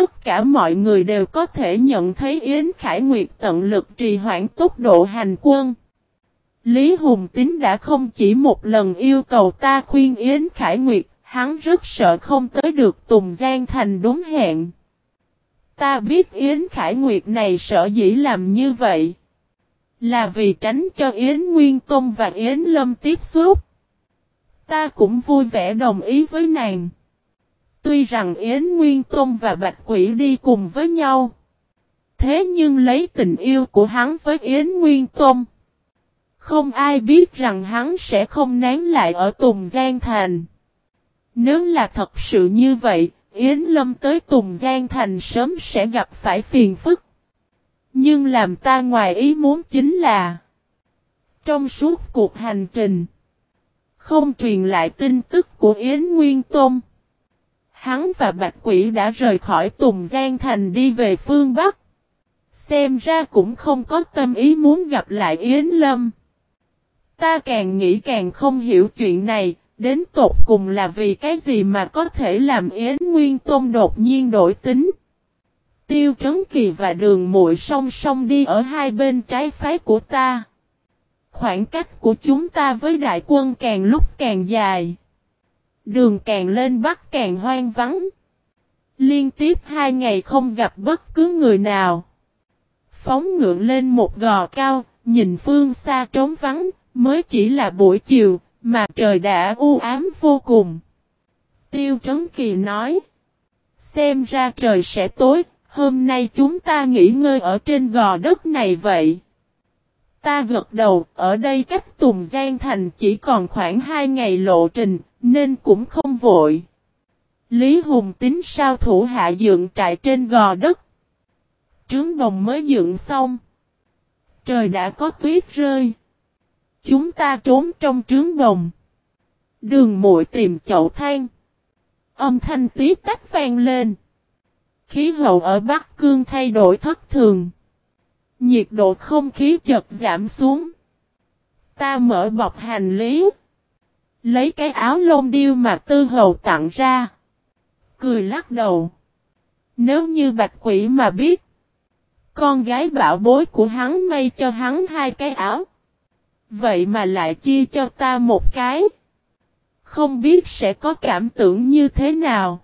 tất cả mọi người đều có thể nhận thấy Yến Khải Nguyệt tận lực trì hoãn tốc độ hành quân. Lý Hùng Tín đã không chỉ một lần yêu cầu ta khuyên Yến Khải Nguyệt, hắn rất sợ không tới được Tùng Giang Thành đúng hẹn. Ta biết Yến Khải Nguyệt này sợ dĩ làm như vậy. Là vì tránh cho Yến Nguyên Tông và Yến Lâm tiếp xúc. Ta cũng vui vẻ đồng ý với nàng. Tuy rằng Yến Nguyên Tôn và Bạch Quỷ đi cùng với nhau. Thế nhưng lấy tình yêu của hắn với Yến Nguyên Tôn. Không ai biết rằng hắn sẽ không nán lại ở Tùng Giang Thành. Nếu là thật sự như vậy, Yến Lâm tới Tùng Giang Thành sớm sẽ gặp phải phiền phức. Nhưng làm ta ngoài ý muốn chính là Trong suốt cuộc hành trình Không truyền lại tin tức của Yến Nguyên Tôn Hắn và Bạch Quỷ đã rời khỏi Tùng Giang Thành đi về phương Bắc Xem ra cũng không có tâm ý muốn gặp lại Yến Lâm Ta càng nghĩ càng không hiểu chuyện này, Đến tột cùng là vì cái gì mà có thể làm Yến Nguyên Tôn đột nhiên đổi tính Tiêu Trấn Kỳ và đường muội song song đi ở hai bên trái phái của ta. Khoảng cách của chúng ta với đại quân càng lúc càng dài. Đường càng lên bắc càng hoang vắng. Liên tiếp hai ngày không gặp bất cứ người nào. Phóng ngựa lên một gò cao, nhìn phương xa trống vắng, mới chỉ là buổi chiều, mà trời đã u ám vô cùng. Tiêu Trấn Kỳ nói, xem ra trời sẽ tối, Hôm nay chúng ta nghỉ ngơi ở trên gò đất này vậy. Ta gật đầu, ở đây cách Tùng Giang Thành chỉ còn khoảng 2 ngày lộ trình, nên cũng không vội. Lý Hùng tính sao thủ hạ dựng trại trên gò đất. Trướng đồng mới dựng xong. Trời đã có tuyết rơi. Chúng ta trốn trong trướng đồng. Đường muội tìm chậu than. Âm thanh tí tách vang lên. Khí hậu ở Bắc Cương thay đổi thất thường. Nhiệt độ không khí chợt giảm xuống. Ta mở bọc hành lý. Lấy cái áo lông điêu mà tư hầu tặng ra. Cười lắc đầu. Nếu như bạch quỷ mà biết. Con gái bảo bối của hắn may cho hắn hai cái áo. Vậy mà lại chia cho ta một cái. Không biết sẽ có cảm tưởng như thế nào.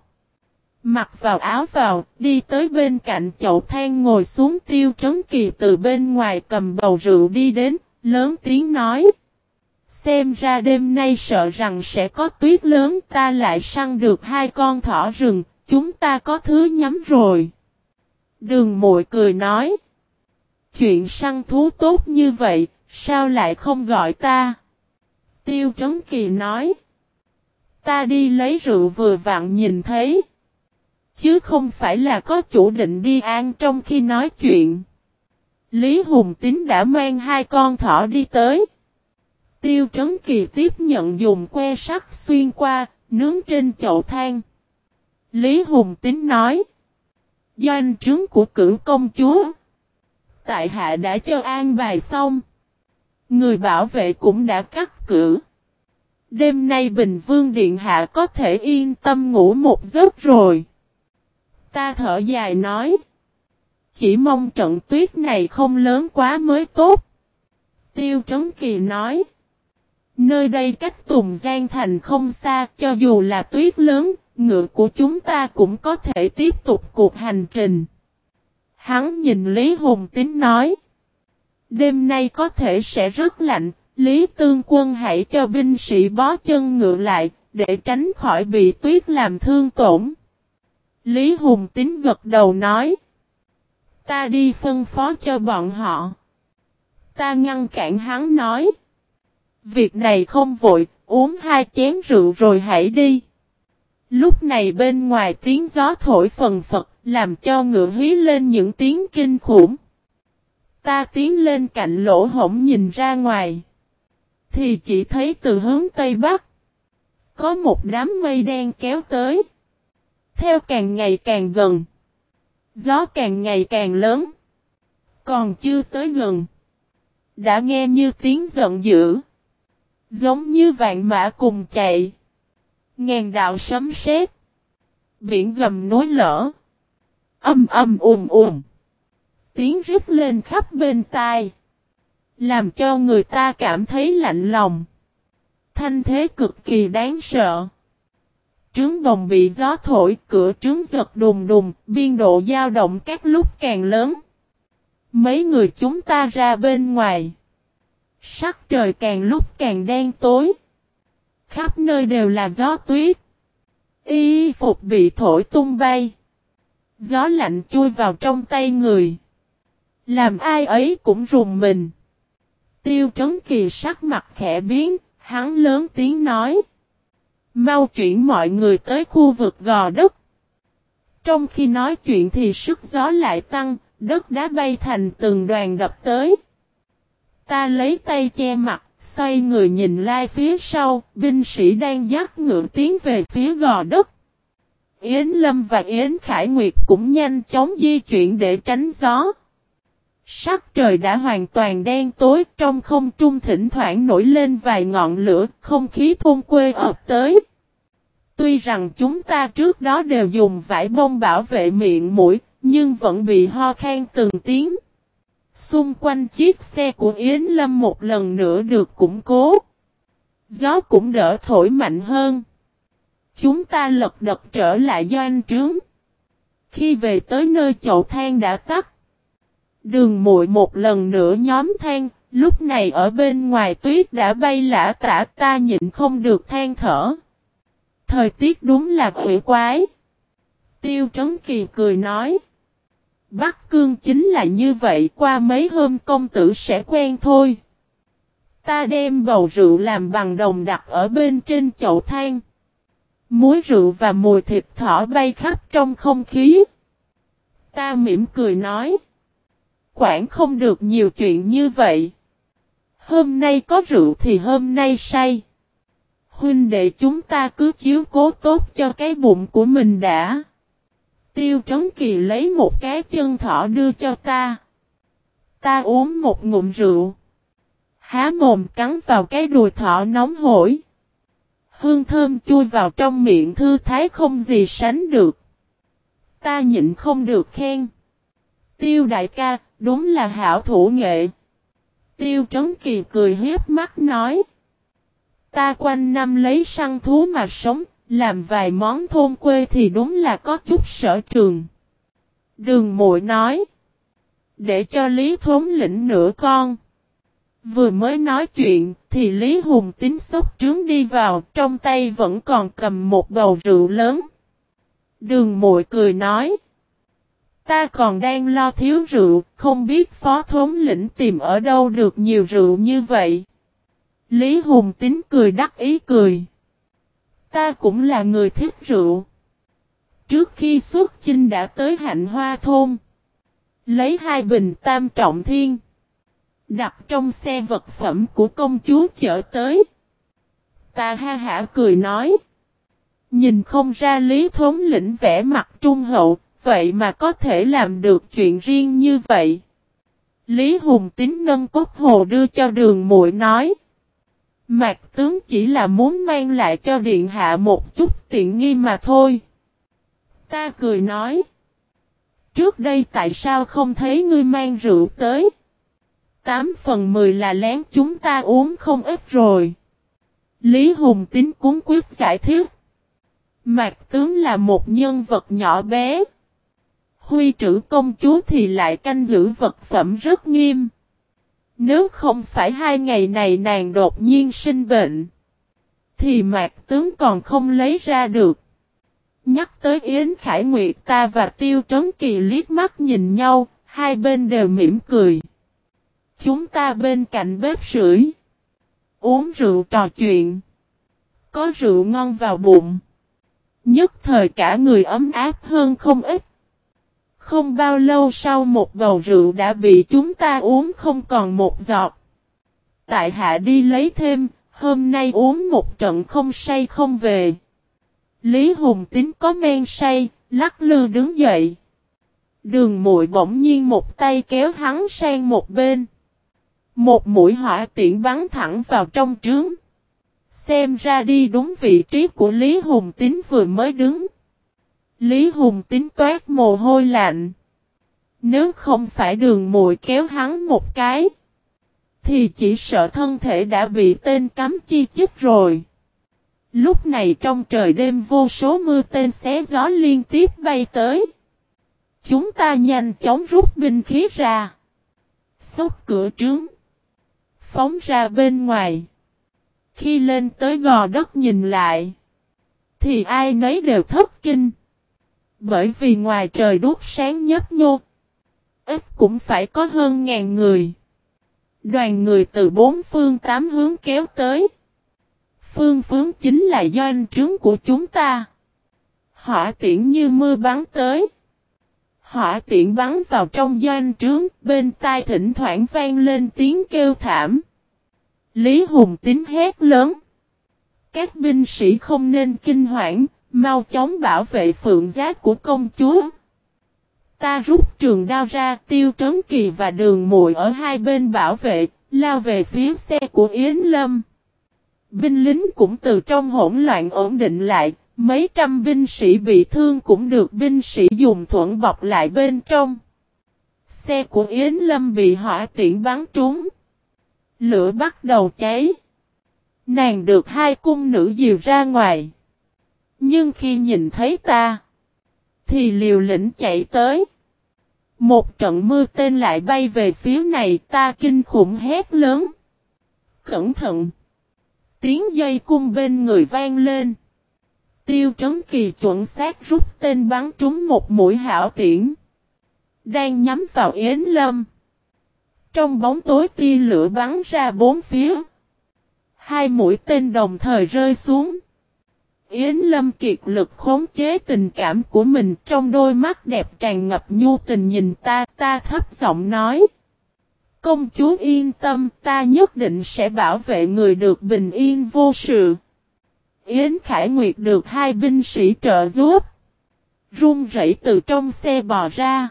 Mặc vào áo vào, đi tới bên cạnh chậu than ngồi xuống tiêu trấn kỳ từ bên ngoài cầm bầu rượu đi đến, lớn tiếng nói. Xem ra đêm nay sợ rằng sẽ có tuyết lớn ta lại săn được hai con thỏ rừng, chúng ta có thứ nhắm rồi. Đường mội cười nói. Chuyện săn thú tốt như vậy, sao lại không gọi ta? Tiêu Trấn Kỳ nói. Ta đi lấy rượu vừa vặn nhìn thấy. Chứ không phải là có chủ định đi an trong khi nói chuyện. Lý Hùng Tín đã mang hai con thỏ đi tới. Tiêu Trấn Kỳ tiếp nhận dùng que sắt xuyên qua, nướng trên chậu than. Lý Hùng Tín nói. Doanh trướng của cửu công chúa. Tại hạ đã cho an bài xong. Người bảo vệ cũng đã cắt cử. Đêm nay Bình Vương Điện Hạ có thể yên tâm ngủ một giấc rồi. Ta thở dài nói. Chỉ mong trận tuyết này không lớn quá mới tốt. Tiêu Trấn Kỳ nói. Nơi đây cách Tùng Giang Thành không xa, cho dù là tuyết lớn, ngựa của chúng ta cũng có thể tiếp tục cuộc hành trình. Hắn nhìn Lý Hùng Tín nói. Đêm nay có thể sẽ rất lạnh, Lý Tương Quân hãy cho binh sĩ bó chân ngựa lại, để tránh khỏi bị tuyết làm thương tổn. Lý Hùng Tín gật đầu nói. Ta đi phân phó cho bọn họ. Ta ngăn cản hắn nói. Việc này không vội, uống hai chén rượu rồi hãy đi. Lúc này bên ngoài tiếng gió thổi phần phật, làm cho ngựa hí lên những tiếng kinh khủng. Ta tiến lên cạnh lỗ hổng nhìn ra ngoài. Thì chỉ thấy từ hướng Tây Bắc. Có một đám mây đen kéo tới. Theo càng ngày càng gần. Gió càng ngày càng lớn. Còn chưa tới gần. Đã nghe như tiếng giận dữ. Giống như vạn mã cùng chạy. Ngàn đạo sấm sét. Biển gầm nối lỡ. Âm âm ùm ùm. Tiếng rít lên khắp bên tai. Làm cho người ta cảm thấy lạnh lòng. Thanh thế cực kỳ đáng sợ. Trướng đồng bị gió thổi, cửa trướng giật đùng đùng, biên độ dao động các lúc càng lớn. Mấy người chúng ta ra bên ngoài. Sắc trời càng lúc càng đen tối. Khắp nơi đều là gió tuyết. Y phục bị thổi tung bay. Gió lạnh chui vào trong tay người. Làm ai ấy cũng rùng mình. Tiêu trấn kỳ sắc mặt khẽ biến, hắn lớn tiếng nói. Mau chuyển mọi người tới khu vực gò đất. Trong khi nói chuyện thì sức gió lại tăng, đất đá bay thành từng đoàn đập tới. Ta lấy tay che mặt, xoay người nhìn lai phía sau, binh sĩ đang dắt ngựa tiến về phía gò đất. Yến Lâm và Yến Khải Nguyệt cũng nhanh chóng di chuyển để tránh gió. Sắc trời đã hoàn toàn đen tối, trong không trung thỉnh thoảng nổi lên vài ngọn lửa, không khí thôn quê ập tới. Tuy rằng chúng ta trước đó đều dùng vải bông bảo vệ miệng mũi, nhưng vẫn bị ho khan từng tiếng. Xung quanh chiếc xe của Yến Lâm một lần nữa được củng cố. Gió cũng đỡ thổi mạnh hơn. Chúng ta lật đật trở lại doanh trướng. Khi về tới nơi chậu than đã tắt. Đường muội một lần nữa nhóm than, lúc này ở bên ngoài tuyết đã bay lả tả ta nhịn không được than thở. Thời tiết đúng là quỷ quái. Tiêu Trấn Kỳ cười nói. Bắc Cương chính là như vậy, qua mấy hôm công tử sẽ quen thôi. Ta đem bầu rượu làm bằng đồng đặt ở bên trên chậu than. Muối rượu và mùi thịt thỏ bay khắp trong không khí. Ta mỉm cười nói. Quản không được nhiều chuyện như vậy. Hôm nay có rượu thì hôm nay say. Huynh đệ chúng ta cứ chiếu cố tốt cho cái bụng của mình đã. Tiêu Trấn Kỳ lấy một cái chân thỏ đưa cho ta. Ta uống một ngụm rượu. Há mồm cắn vào cái đùi thỏ nóng hổi. Hương thơm chui vào trong miệng thư thái không gì sánh được. Ta nhịn không được khen. Tiêu đại ca, đúng là hảo thủ nghệ. Tiêu Trấn Kỳ cười hiếp mắt nói. Ta quanh năm lấy săn thú mà sống, làm vài món thôn quê thì đúng là có chút sở trường. Đường muội nói. Để cho Lý thống lĩnh nửa con. Vừa mới nói chuyện thì Lý Hùng tính sốc trướng đi vào trong tay vẫn còn cầm một bầu rượu lớn. Đường muội cười nói. Ta còn đang lo thiếu rượu, không biết phó thống lĩnh tìm ở đâu được nhiều rượu như vậy. Lý Hùng tính cười đắc ý cười. Ta cũng là người thích rượu. Trước khi xuất chinh đã tới hạnh hoa thôn. Lấy hai bình tam trọng thiên. Đặt trong xe vật phẩm của công chúa chở tới. Ta ha hả cười nói. Nhìn không ra lý thống lĩnh vẻ mặt trung hậu, vậy mà có thể làm được chuyện riêng như vậy. Lý Hùng tính nâng cốt hồ đưa cho đường muội nói. Mạc tướng chỉ là muốn mang lại cho điện hạ một chút tiện nghi mà thôi. Ta cười nói. Trước đây tại sao không thấy ngươi mang rượu tới? Tám phần mười là lén chúng ta uống không ít rồi. Lý Hùng tính cuốn quyết giải thích. Mạc tướng là một nhân vật nhỏ bé. Huy trữ công chúa thì lại canh giữ vật phẩm rất nghiêm. Nếu không phải hai ngày này nàng đột nhiên sinh bệnh, thì mạc tướng còn không lấy ra được. Nhắc tới Yến Khải Nguyệt ta và Tiêu Trấn Kỳ liếc mắt nhìn nhau, hai bên đều mỉm cười. Chúng ta bên cạnh bếp sưởi, uống rượu trò chuyện. Có rượu ngon vào bụng. Nhất thời cả người ấm áp hơn không ít. Không bao lâu sau một bầu rượu đã bị chúng ta uống không còn một giọt. Tại hạ đi lấy thêm, hôm nay uống một trận không say không về. Lý Hùng tính có men say, lắc lư đứng dậy. Đường muội bỗng nhiên một tay kéo hắn sang một bên. Một mũi hỏa tiễn bắn thẳng vào trong trướng. Xem ra đi đúng vị trí của Lý Hùng Tín vừa mới đứng. Lý Hùng tính toát mồ hôi lạnh. Nếu không phải đường mùi kéo hắn một cái. Thì chỉ sợ thân thể đã bị tên cắm chi chích rồi. Lúc này trong trời đêm vô số mưa tên xé gió liên tiếp bay tới. Chúng ta nhanh chóng rút binh khí ra. Xốc cửa trướng. Phóng ra bên ngoài. Khi lên tới gò đất nhìn lại. Thì ai nấy đều thất kinh. Bởi vì ngoài trời đốt sáng nhấp nhô. Ít cũng phải có hơn ngàn người. Đoàn người từ bốn phương tám hướng kéo tới. Phương phương chính là doanh trướng của chúng ta. Hỏa tiễn như mưa bắn tới. Hỏa tiễn bắn vào trong doanh trướng, bên tai thỉnh thoảng vang lên tiếng kêu thảm. Lý Hùng tính hét lớn. Các binh sĩ không nên kinh hoảng, mau chóng bảo vệ phượng giác của công chúa. Ta rút trường đao ra, tiêu trấn kỳ và đường muội ở hai bên bảo vệ, lao về phía xe của Yến Lâm. Binh lính cũng từ trong hỗn loạn ổn định lại, mấy trăm binh sĩ bị thương cũng được binh sĩ dùng thuận bọc lại bên trong. Xe của Yến Lâm bị hỏa tiễn bắn trúng. Lửa bắt đầu cháy. Nàng được hai cung nữ dìu ra ngoài. Nhưng khi nhìn thấy ta, thì liều lĩnh chạy tới. Một trận mưa tên lại bay về phía này ta kinh khủng hét lớn. Cẩn thận! Tiếng dây cung bên người vang lên. Tiêu trấn kỳ chuẩn xác rút tên bắn trúng một mũi hảo tiễn. Đang nhắm vào Yến Lâm. Trong bóng tối tia lửa bắn ra bốn phía. Hai mũi tên đồng thời rơi xuống. Yến Lâm kiệt lực khống chế tình cảm của mình trong đôi mắt đẹp tràn ngập nhu tình nhìn ta, ta thấp giọng nói. Công chúa yên tâm, ta nhất định sẽ bảo vệ người được bình yên vô sự. Yến Khải Nguyệt được hai binh sĩ trợ giúp. Run rẩy từ trong xe bò ra.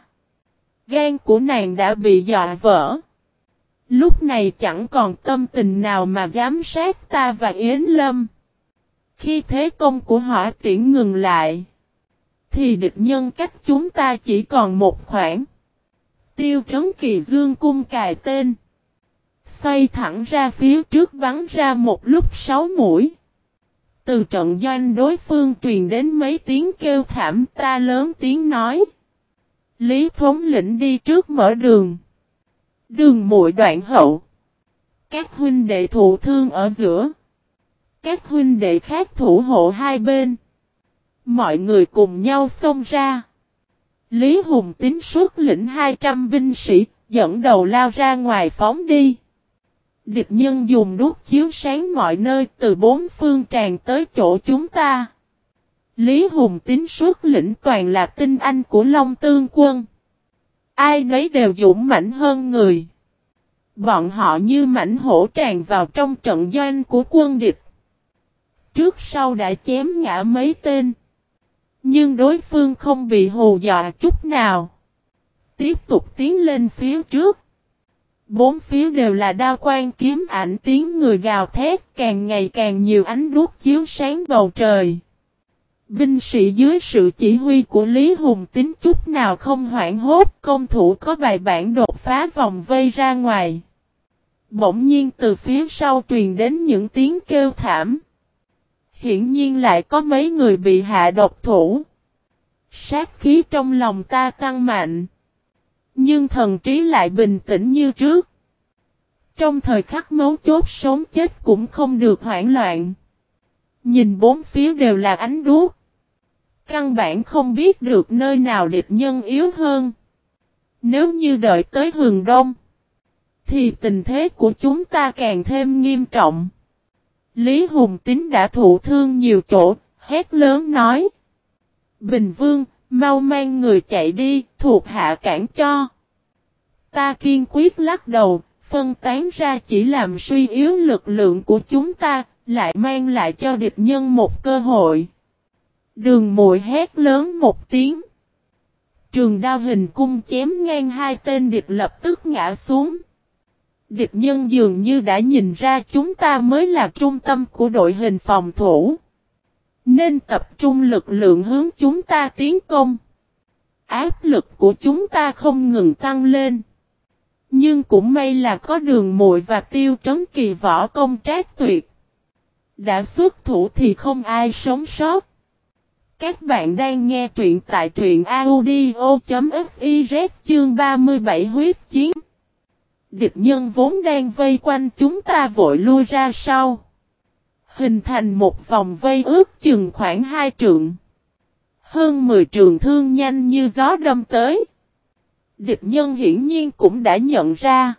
Gan của nàng đã bị dọa vỡ. Lúc này chẳng còn tâm tình nào mà giám sát ta và Yến Lâm. Khi thế công của hỏa tiễn ngừng lại, thì địch nhân cách chúng ta chỉ còn một khoảng. Tiêu trấn kỳ dương cung cài tên. Xoay thẳng ra phía trước bắn ra một lúc sáu mũi. Từ trận doanh đối phương truyền đến mấy tiếng kêu thảm ta lớn tiếng nói. Lý thống lĩnh đi trước mở đường. Đường muội đoạn hậu. Các huynh đệ thụ thương ở giữa. Các huynh đệ khác thủ hộ hai bên. Mọi người cùng nhau xông ra. Lý Hùng tính suốt lĩnh 200 binh sĩ, dẫn đầu lao ra ngoài phóng đi. Địch nhân dùng đuốc chiếu sáng mọi nơi từ bốn phương tràn tới chỗ chúng ta. Lý Hùng tính suốt lĩnh toàn là tinh anh của Long Tương quân. Ai nấy đều dũng mãnh hơn người. Bọn họ như mảnh hổ tràn vào trong trận doanh của quân địch. Trước sau đã chém ngã mấy tên. Nhưng đối phương không bị hù dọa chút nào. Tiếp tục tiến lên phía trước. Bốn phía đều là đao quan kiếm ảnh tiếng người gào thét, càng ngày càng nhiều ánh đuốc chiếu sáng bầu trời. Binh sĩ dưới sự chỉ huy của Lý Hùng tính chút nào không hoảng hốt, công thủ có bài bản đột phá vòng vây ra ngoài. Bỗng nhiên từ phía sau truyền đến những tiếng kêu thảm. Hiển nhiên lại có mấy người bị hạ độc thủ. Sát khí trong lòng ta tăng mạnh. Nhưng thần trí lại bình tĩnh như trước. Trong thời khắc mấu chốt sống chết cũng không được hoảng loạn. Nhìn bốn phía đều là ánh đuốc. Căn bản không biết được nơi nào địch nhân yếu hơn. Nếu như đợi tới hường đông. Thì tình thế của chúng ta càng thêm nghiêm trọng. Lý Hùng Tín đã thụ thương nhiều chỗ, hét lớn nói. Bình Vương, mau mang người chạy đi, thuộc hạ cản cho. Ta kiên quyết lắc đầu, phân tán ra chỉ làm suy yếu lực lượng của chúng ta, lại mang lại cho địch nhân một cơ hội. Đường mội hét lớn một tiếng. Trường đao hình cung chém ngang hai tên địch lập tức ngã xuống. Địch nhân dường như đã nhìn ra chúng ta mới là trung tâm của đội hình phòng thủ. Nên tập trung lực lượng hướng chúng ta tiến công. Áp lực của chúng ta không ngừng tăng lên. Nhưng cũng may là có đường muội và tiêu trấn kỳ võ công trác tuyệt. Đã xuất thủ thì không ai sống sót. Các bạn đang nghe truyện tại truyện audio.fiz chương 37 huyết chiến. Địch nhân vốn đang vây quanh chúng ta vội lui ra sau. Hình thành một vòng vây ước chừng khoảng hai trượng. Hơn 10 trường thương nhanh như gió đâm tới. Địch nhân hiển nhiên cũng đã nhận ra.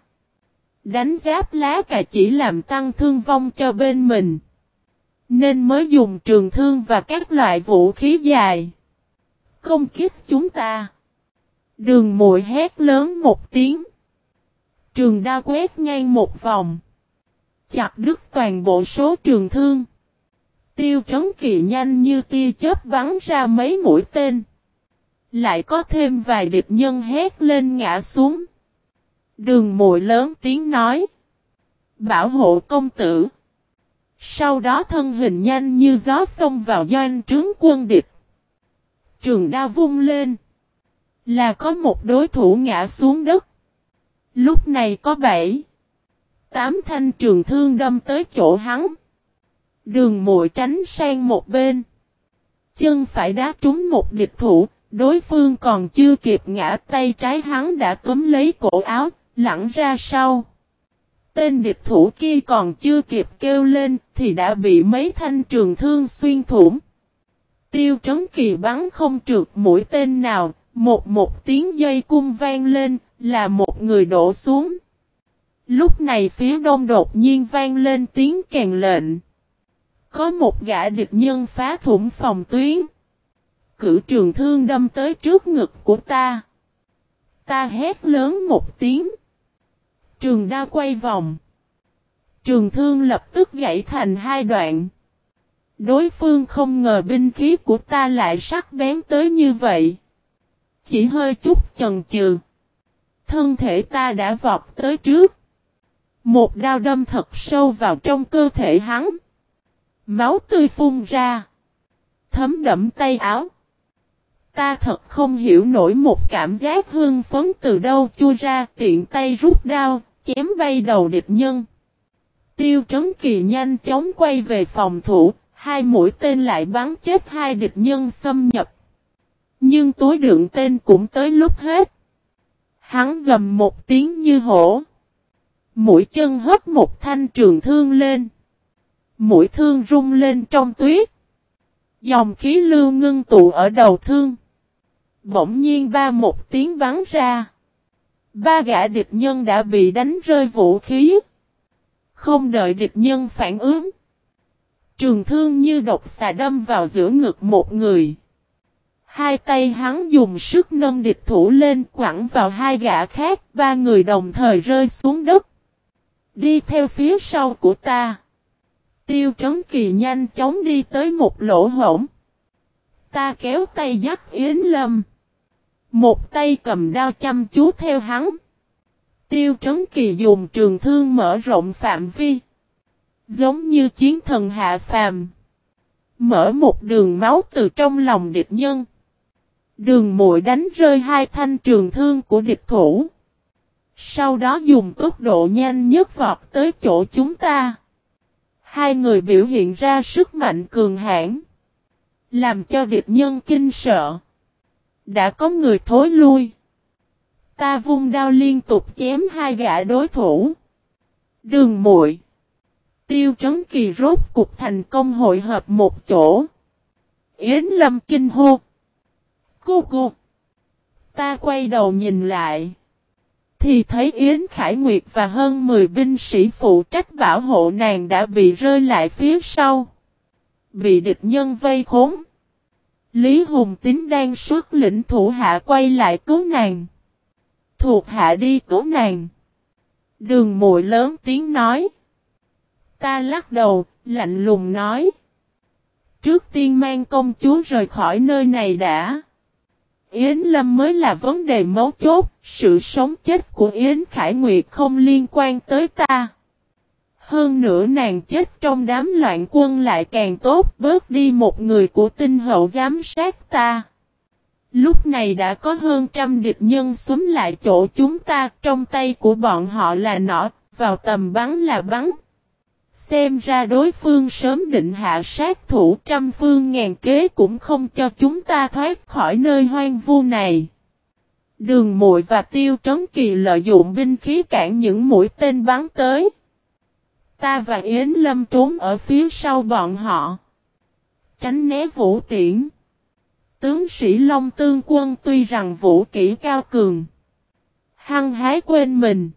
Đánh giáp lá cà chỉ làm tăng thương vong cho bên mình. Nên mới dùng trường thương và các loại vũ khí dài. Công kích chúng ta. Đường mùi hét lớn một tiếng. Trường đa quét ngang một vòng. Chặt đứt toàn bộ số trường thương. Tiêu trấn kỳ nhanh như tia chớp bắn ra mấy mũi tên. Lại có thêm vài địch nhân hét lên ngã xuống. Đường mùi lớn tiếng nói. Bảo hộ công tử. Sau đó thân hình nhanh như gió xông vào doanh trướng quân địch. Trường đao vung lên. Là có một đối thủ ngã xuống đất. Lúc này có bảy. Tám thanh trường thương đâm tới chỗ hắn. Đường mội tránh sang một bên. Chân phải đá trúng một địch thủ. Đối phương còn chưa kịp ngã tay trái hắn đã túm lấy cổ áo, lẳng ra sau. Tên địch thủ kia còn chưa kịp kêu lên thì đã bị mấy thanh trường thương xuyên thủng. Tiêu trấn kỳ bắn không trượt mũi tên nào, một một tiếng dây cung vang lên, là một người đổ xuống. Lúc này phía đông đột nhiên vang lên tiếng kèn lệnh. Có một gã địch nhân phá thủng phòng tuyến. Cử trường thương đâm tới trước ngực của ta. Ta hét lớn một tiếng. Trường đao quay vòng. Trường thương lập tức gãy thành hai đoạn. Đối phương không ngờ binh khí của ta lại sắc bén tới như vậy. Chỉ hơi chút chần chừ. Thân thể ta đã vọt tới trước. Một đao đâm thật sâu vào trong cơ thể hắn. Máu tươi phun ra. Thấm đẫm tay áo. Ta thật không hiểu nổi một cảm giác hương phấn từ đâu chui ra tiện tay rút đao, chém bay đầu địch nhân. Tiêu trấn kỳ nhanh chóng quay về phòng thủ, hai mũi tên lại bắn chết hai địch nhân xâm nhập. Nhưng túi đựng tên cũng tới lúc hết. Hắn gầm một tiếng như hổ. Mũi chân hất một thanh trường thương lên. Mũi thương rung lên trong tuyết. Dòng khí lưu ngưng tụ ở đầu thương. Bỗng nhiên ba một tiếng bắn ra. Ba gã địch nhân đã bị đánh rơi vũ khí. Không đợi địch nhân phản ứng. Trường thương như độc xà đâm vào giữa ngực một người. Hai tay hắn dùng sức nâng địch thủ lên quẳng vào hai gã khác, ba người đồng thời rơi xuống đất. Đi theo phía sau của ta. Tiêu trấn kỳ nhanh chóng đi tới một lỗ hổng. Ta kéo tay dắt Yến Lâm. Một tay cầm đao chăm chú theo hắn. Tiêu trấn kỳ dùng trường thương mở rộng phạm vi. Giống như chiến thần hạ phàm. Mở một đường máu từ trong lòng địch nhân. Đường mội đánh rơi hai thanh trường thương của địch thủ. Sau đó dùng tốc độ nhanh nhất vọt tới chỗ chúng ta. Hai người biểu hiện ra sức mạnh cường hãn. Làm cho địch nhân kinh sợ. Đã có người thối lui. Ta vung đao liên tục chém hai gã đối thủ. Đường muội Tiêu trấn kỳ rốt cục thành công hội hợp một chỗ. Yến lâm kinh hô. Cô cô. Ta quay đầu nhìn lại. Thì thấy Yến Khải Nguyệt và hơn 10 binh sĩ phụ trách bảo hộ nàng đã bị rơi lại phía sau. Bị địch nhân vây khốn. Lý Hùng Tín đang xuất lĩnh thủ hạ quay lại cứu nàng. Thuộc hạ đi cứu nàng. Đường mội lớn tiếng nói. Ta lắc đầu, lạnh lùng nói. Trước tiên mang công chúa rời khỏi nơi này đã. Yến Lâm mới là vấn đề mấu chốt, sự sống chết của Yến Khải Nguyệt không liên quan tới ta. Hơn nữa nàng chết trong đám loạn quân lại càng tốt bớt đi một người của tinh hậu giám sát ta. Lúc này đã có hơn trăm địch nhân xuống lại chỗ chúng ta trong tay của bọn họ là nỏ, vào tầm bắn là bắn. Xem ra đối phương sớm định hạ sát thủ trăm phương ngàn kế cũng không cho chúng ta thoát khỏi nơi hoang vu này. Đường muội và tiêu trấn kỳ lợi dụng binh khí cản những mũi tên bắn tới. Ta và Yến Lâm trốn ở phía sau bọn họ. Tránh né vũ tiễn. Tướng sĩ Long Tương quân tuy rằng vũ kỹ cao cường. Hăng hái quên mình.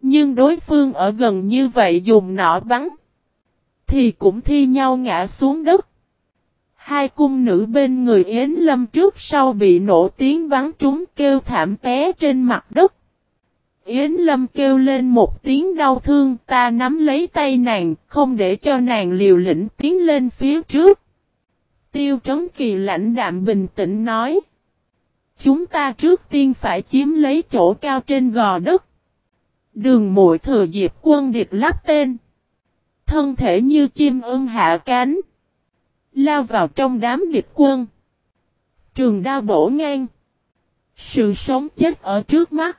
Nhưng đối phương ở gần như vậy dùng nỏ bắn. Thì cũng thi nhau ngã xuống đất. Hai cung nữ bên người Yến Lâm trước sau bị nổ tiếng bắn trúng kêu thảm té trên mặt đất. Yến Lâm kêu lên một tiếng đau thương, ta nắm lấy tay nàng, không để cho nàng liều lĩnh tiến lên phía trước. Tiêu Trấn Kỳ lãnh đạm bình tĩnh nói. Chúng ta trước tiên phải chiếm lấy chỗ cao trên gò đất. Đường muội thừa dịp quân địch lắp tên. Thân thể như chim ưng hạ cánh. Lao vào trong đám địch quân. Trường đao bổ ngang. Sự sống chết ở trước mắt.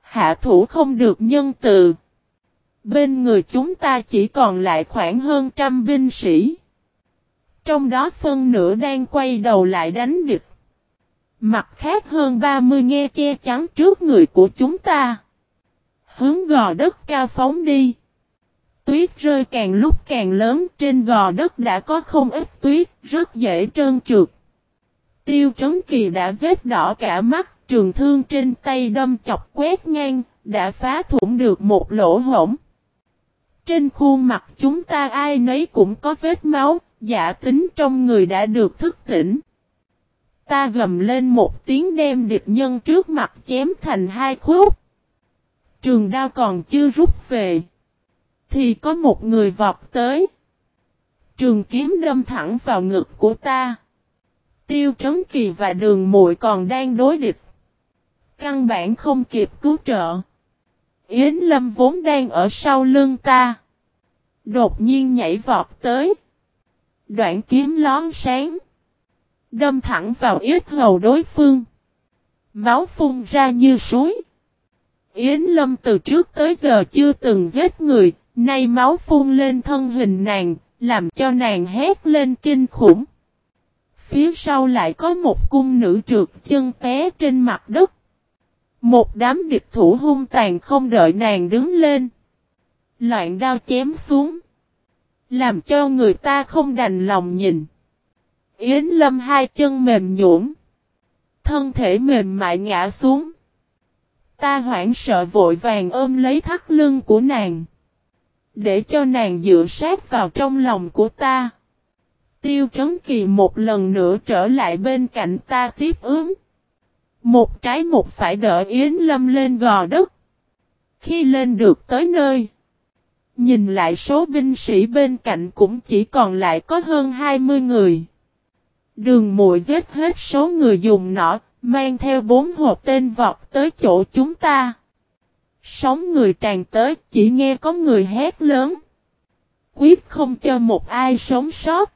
Hạ thủ không được nhân từ. Bên người chúng ta chỉ còn lại khoảng hơn trăm binh sĩ. Trong đó phân nửa đang quay đầu lại đánh địch. Mặt khác hơn 30 nghe che chắn trước người của chúng ta. Hướng gò đất cao phóng đi. Tuyết rơi càng lúc càng lớn trên gò đất đã có không ít tuyết, rất dễ trơn trượt. Tiêu Trấn Kỳ đã vết đỏ cả mắt, trường thương trên tay đâm chọc quét ngang, đã phá thủng được một lỗ hổng. Trên khuôn mặt chúng ta ai nấy cũng có vết máu, giả tính trong người đã được thức tỉnh. Ta gầm lên một tiếng đem địch nhân trước mặt chém thành hai khúc. Trường đao còn chưa rút về. Thì có một người vọt tới. Trường kiếm đâm thẳng vào ngực của ta. Tiêu Trấn Kỳ và đường muội còn đang đối địch. Căn bản không kịp cứu trợ. Yến Lâm vốn đang ở sau lưng ta. Đột nhiên nhảy vọt tới. Đoạn kiếm lón sáng. Đâm thẳng vào ít hầu đối phương. Máu phun ra như suối. Yến Lâm từ trước tới giờ chưa từng giết người, nay máu phun lên thân hình nàng, làm cho nàng hét lên kinh khủng. Phía sau lại có một cung nữ trượt chân té trên mặt đất. Một đám địch thủ hung tàn không đợi nàng đứng lên. Loạn đao chém xuống. Làm cho người ta không đành lòng nhìn. Yến lâm hai chân mềm nhũn Thân thể mềm mại ngã xuống. Ta hoảng sợ vội vàng ôm lấy thắt lưng của nàng. Để cho nàng dựa sát vào trong lòng của ta. Tiêu Trấn Kỳ một lần nữa trở lại bên cạnh ta tiếp ứng. Một trái một phải đỡ Yến Lâm lên gò đất. Khi lên được tới nơi. Nhìn lại số binh sĩ bên cạnh cũng chỉ còn lại có hơn 20 người. Đường mùi giết hết số người dùng nỏ, mang theo bốn hộp tên vọt tới chỗ chúng ta. Sống người tràn tới, chỉ nghe có người hét lớn. Quyết không cho một ai sống sót.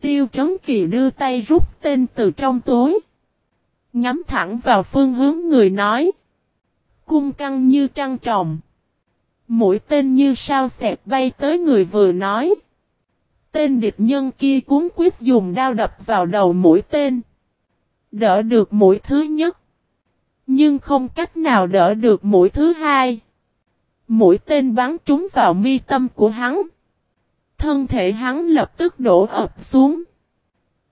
Tiêu Trấn Kỳ đưa tay rút tên từ trong túi. Ngắm thẳng vào phương hướng người nói. Cung căng như trăng trọng. Mũi tên như sao xẹt bay tới người vừa nói. Tên địch nhân kia cuốn quyết dùng đao đập vào đầu mũi tên. Đỡ được mũi thứ nhất. Nhưng không cách nào đỡ được mũi thứ hai. Mũi tên bắn trúng vào mi tâm của hắn. Thân thể hắn lập tức đổ ập xuống.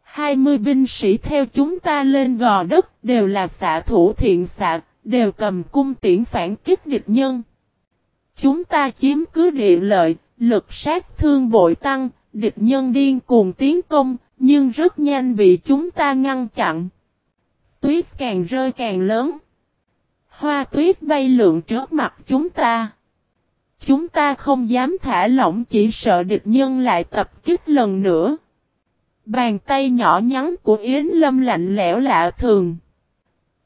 20 binh sĩ theo chúng ta lên gò đất đều là xạ thủ thiện xạ, đều cầm cung tiễn phản kích địch nhân. Chúng ta chiếm cứ địa lợi, lực sát thương bội tăng, địch nhân điên cuồng tiến công, nhưng rất nhanh bị chúng ta ngăn chặn. Tuyết càng rơi càng lớn. Hoa tuyết bay lượn trước mặt chúng ta. Chúng ta không dám thả lỏng chỉ sợ địch nhân lại tập kích lần nữa. Bàn tay nhỏ nhắn của Yến Lâm lạnh lẽo lạ thường.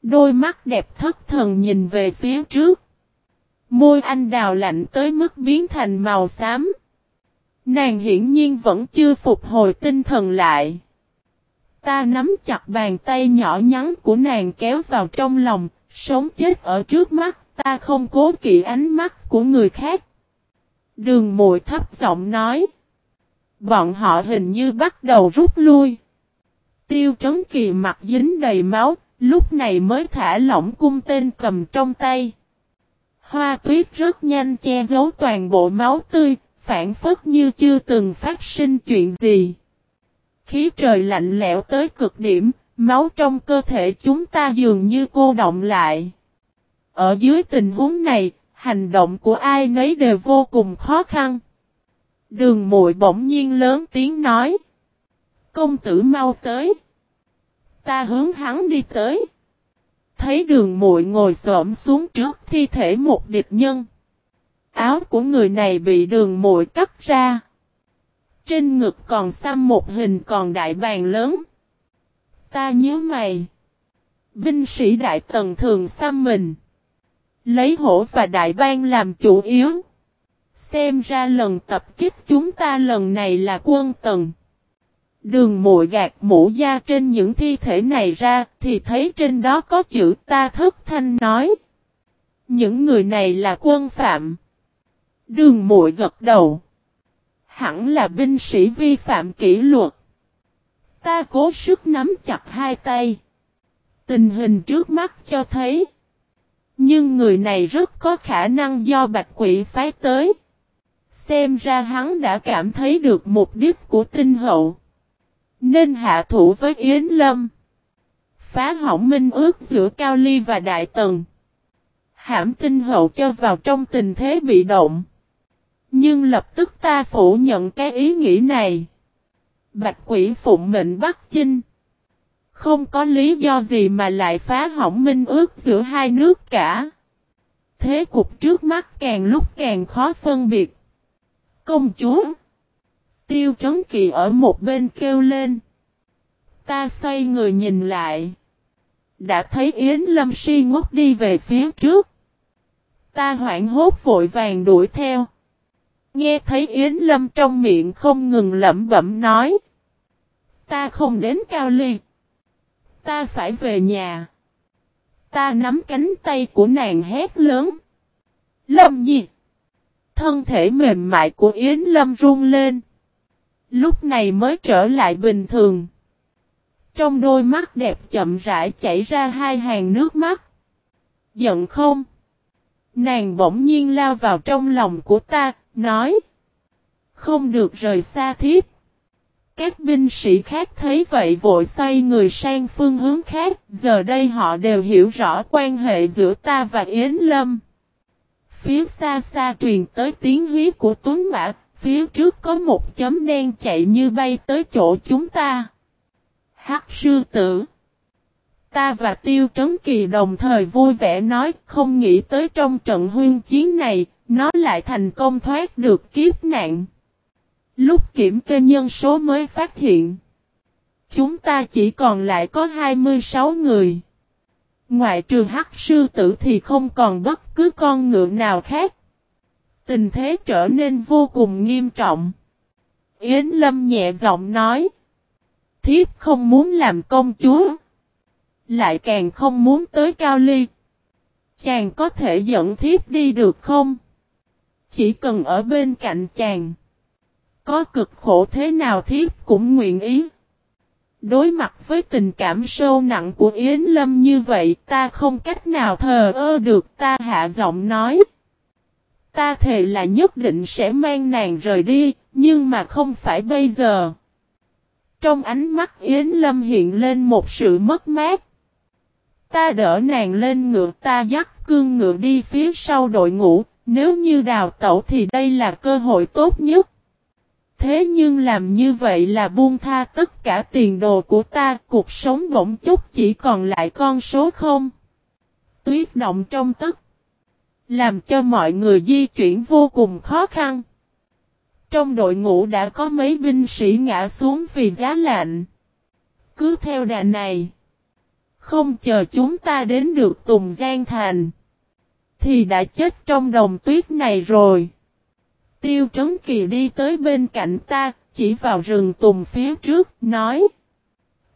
Đôi mắt đẹp thất thần nhìn về phía trước. Môi anh đào lạnh tới mức biến thành màu xám. Nàng hiển nhiên vẫn chưa phục hồi tinh thần lại. Ta nắm chặt bàn tay nhỏ nhắn của nàng kéo vào trong lòng, sống chết ở trước mắt, ta không cố kỵ ánh mắt của người khác. Đường mùi thấp giọng nói. Bọn họ hình như bắt đầu rút lui. Tiêu trấn kỳ mặt dính đầy máu, lúc này mới thả lỏng cung tên cầm trong tay. Hoa tuyết rất nhanh che giấu toàn bộ máu tươi, phản phất như chưa từng phát sinh chuyện gì. Khí trời lạnh lẽo tới cực điểm, máu trong cơ thể chúng ta dường như cô động lại. Ở dưới tình huống này, hành động của ai nấy đều vô cùng khó khăn. Đường muội bỗng nhiên lớn tiếng nói. Công tử mau tới. Ta hướng hắn đi tới. Thấy đường muội ngồi xổm xuống trước thi thể một địch nhân. Áo của người này bị đường muội cắt ra. Trên ngực còn xăm một hình còn đại bàng lớn. Ta nhớ mày. Binh sĩ đại tần thường xăm mình. Lấy hổ và đại bang làm chủ yếu. Xem ra lần tập kích chúng ta lần này là quân tần. Đường mội gạt mũ da trên những thi thể này ra thì thấy trên đó có chữ ta thất thanh nói. Những người này là quân phạm. Đường mội gật đầu. Hẳn là binh sĩ vi phạm kỷ luật. Ta cố sức nắm chặt hai tay. Tình hình trước mắt cho thấy. Nhưng người này rất có khả năng do bạch quỷ phái tới. Xem ra hắn đã cảm thấy được mục đích của tinh hậu. Nên hạ thủ với Yến Lâm. Phá hỏng minh ước giữa Cao Ly và Đại Tần. Hãm tinh hậu cho vào trong tình thế bị động. Nhưng lập tức ta phủ nhận cái ý nghĩ này. Bạch quỷ phụng mệnh Bắc Chinh. Không có lý do gì mà lại phá hỏng minh ước giữa hai nước cả. Thế cục trước mắt càng lúc càng khó phân biệt. Công chúa. Tiêu trấn kỳ ở một bên kêu lên. Ta xoay người nhìn lại. Đã thấy Yến Lâm si ngốc đi về phía trước. Ta hoảng hốt vội vàng đuổi theo. Nghe thấy Yến Lâm trong miệng không ngừng lẩm bẩm nói. Ta không đến Cao Ly. Ta phải về nhà. Ta nắm cánh tay của nàng hét lớn. Lâm nhi. Thân thể mềm mại của Yến Lâm run lên. Lúc này mới trở lại bình thường. Trong đôi mắt đẹp chậm rãi chảy ra hai hàng nước mắt. Giận không? Nàng bỗng nhiên lao vào trong lòng của ta, nói. Không được rời xa thiếp. Các binh sĩ khác thấy vậy vội xoay người sang phương hướng khác, giờ đây họ đều hiểu rõ quan hệ giữa ta và Yến Lâm. Phía xa xa truyền tới tiếng hí của Tuấn Mã, phía trước có một chấm đen chạy như bay tới chỗ chúng ta. Hắc sư tử. Ta và Tiêu Trấn Kỳ đồng thời vui vẻ nói không nghĩ tới trong trận huyên chiến này, nó lại thành công thoát được kiếp nạn. Lúc kiểm kê nhân số mới phát hiện. Chúng ta chỉ còn lại có 26 người. Ngoại trừ hắc sư tử thì không còn bất cứ con ngựa nào khác. Tình thế trở nên vô cùng nghiêm trọng. Yến Lâm nhẹ giọng nói. Thiếp không muốn làm công chúa. Lại càng không muốn tới Cao Ly. Chàng có thể dẫn thiếp đi được không? Chỉ cần ở bên cạnh chàng. Có cực khổ thế nào thiếp cũng nguyện ý. Đối mặt với tình cảm sâu nặng của Yến Lâm như vậy ta không cách nào thờ ơ được ta hạ giọng nói. Ta thề là nhất định sẽ mang nàng rời đi, nhưng mà không phải bây giờ. Trong ánh mắt Yến Lâm hiện lên một sự mất mát. Ta đỡ nàng lên ngựa ta dắt cương ngựa đi phía sau đội ngũ, nếu như đào tẩu thì đây là cơ hội tốt nhất. Thế nhưng làm như vậy là buông tha tất cả tiền đồ của ta, cuộc sống bỗng chốc chỉ còn lại con số không. Tuyết động trong tức. Làm cho mọi người di chuyển vô cùng khó khăn. Trong đội ngũ đã có mấy binh sĩ ngã xuống vì giá lạnh. Cứ theo đà này. Không chờ chúng ta đến được Tùng Giang Thành. thì đã chết trong đồng tuyết này rồi. Tiêu Trấn Kỳ đi tới bên cạnh ta, chỉ vào rừng tùng phía trước, nói.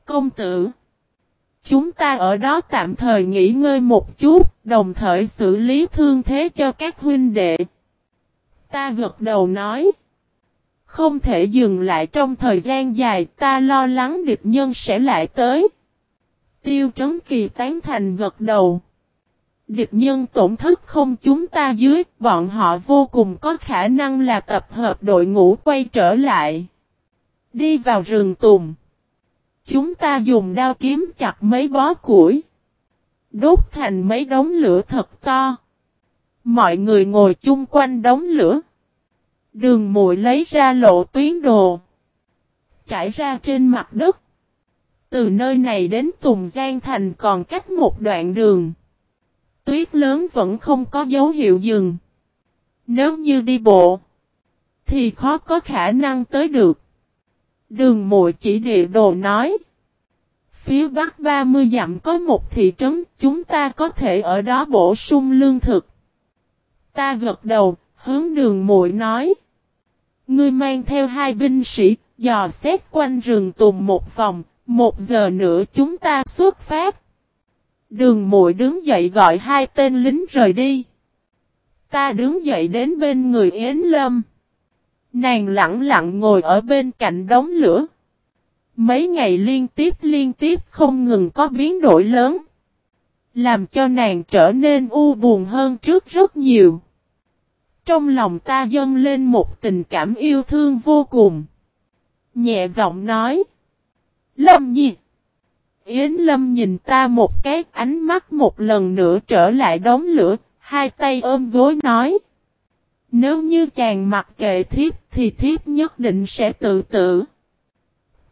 Công tử! Chúng ta ở đó tạm thời nghỉ ngơi một chút, đồng thời xử lý thương thế cho các huynh đệ. Ta gật đầu nói. Không thể dừng lại trong thời gian dài, ta lo lắng địch nhân sẽ lại tới. Tiêu Trấn Kỳ tán thành gật đầu. Địch nhân tổn thất không chúng ta dưới, bọn họ vô cùng có khả năng là tập hợp đội ngũ quay trở lại. Đi vào rừng tùng. Chúng ta dùng đao kiếm chặt mấy bó củi. Đốt thành mấy đống lửa thật to. Mọi người ngồi chung quanh đống lửa. Đường mùi lấy ra lộ tuyến đồ. Trải ra trên mặt đất. Từ nơi này đến Tùng Giang Thành còn cách một đoạn đường. Tuyết lớn vẫn không có dấu hiệu dừng. Nếu như đi bộ, thì khó có khả năng tới được. Đường muội chỉ địa đồ nói. Phía bắc 30 dặm có một thị trấn, chúng ta có thể ở đó bổ sung lương thực. Ta gật đầu, hướng đường muội nói. Ngươi mang theo hai binh sĩ, dò xét quanh rừng tùng một vòng, một giờ nữa chúng ta xuất phát. Đường muội đứng dậy gọi hai tên lính rời đi. Ta đứng dậy đến bên người Yến Lâm. Nàng lặng lặng ngồi ở bên cạnh đống lửa. Mấy ngày liên tiếp liên tiếp không ngừng có biến đổi lớn. Làm cho nàng trở nên u buồn hơn trước rất nhiều. Trong lòng ta dâng lên một tình cảm yêu thương vô cùng. Nhẹ giọng nói. Lâm nhi. Yến Lâm nhìn ta một cái ánh mắt một lần nữa trở lại đống lửa, hai tay ôm gối nói. Nếu như chàng mặc kệ thiếp thì thiếp nhất định sẽ tự tử.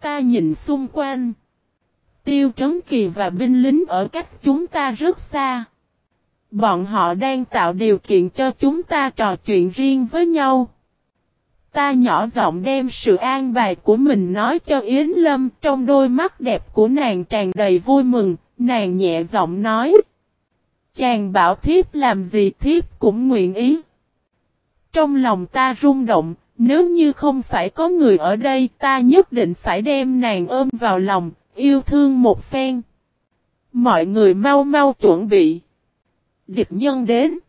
Ta nhìn xung quanh. Tiêu Trấn Kỳ và binh lính ở cách chúng ta rất xa. Bọn họ đang tạo điều kiện cho chúng ta trò chuyện riêng với nhau. Ta nhỏ giọng đem sự an bài của mình nói cho Yến Lâm trong đôi mắt đẹp của nàng tràn đầy vui mừng, nàng nhẹ giọng nói. Chàng bảo thiếp làm gì thiếp cũng nguyện ý. Trong lòng ta rung động, nếu như không phải có người ở đây ta nhất định phải đem nàng ôm vào lòng, yêu thương một phen. Mọi người mau mau chuẩn bị. Địch nhân đến.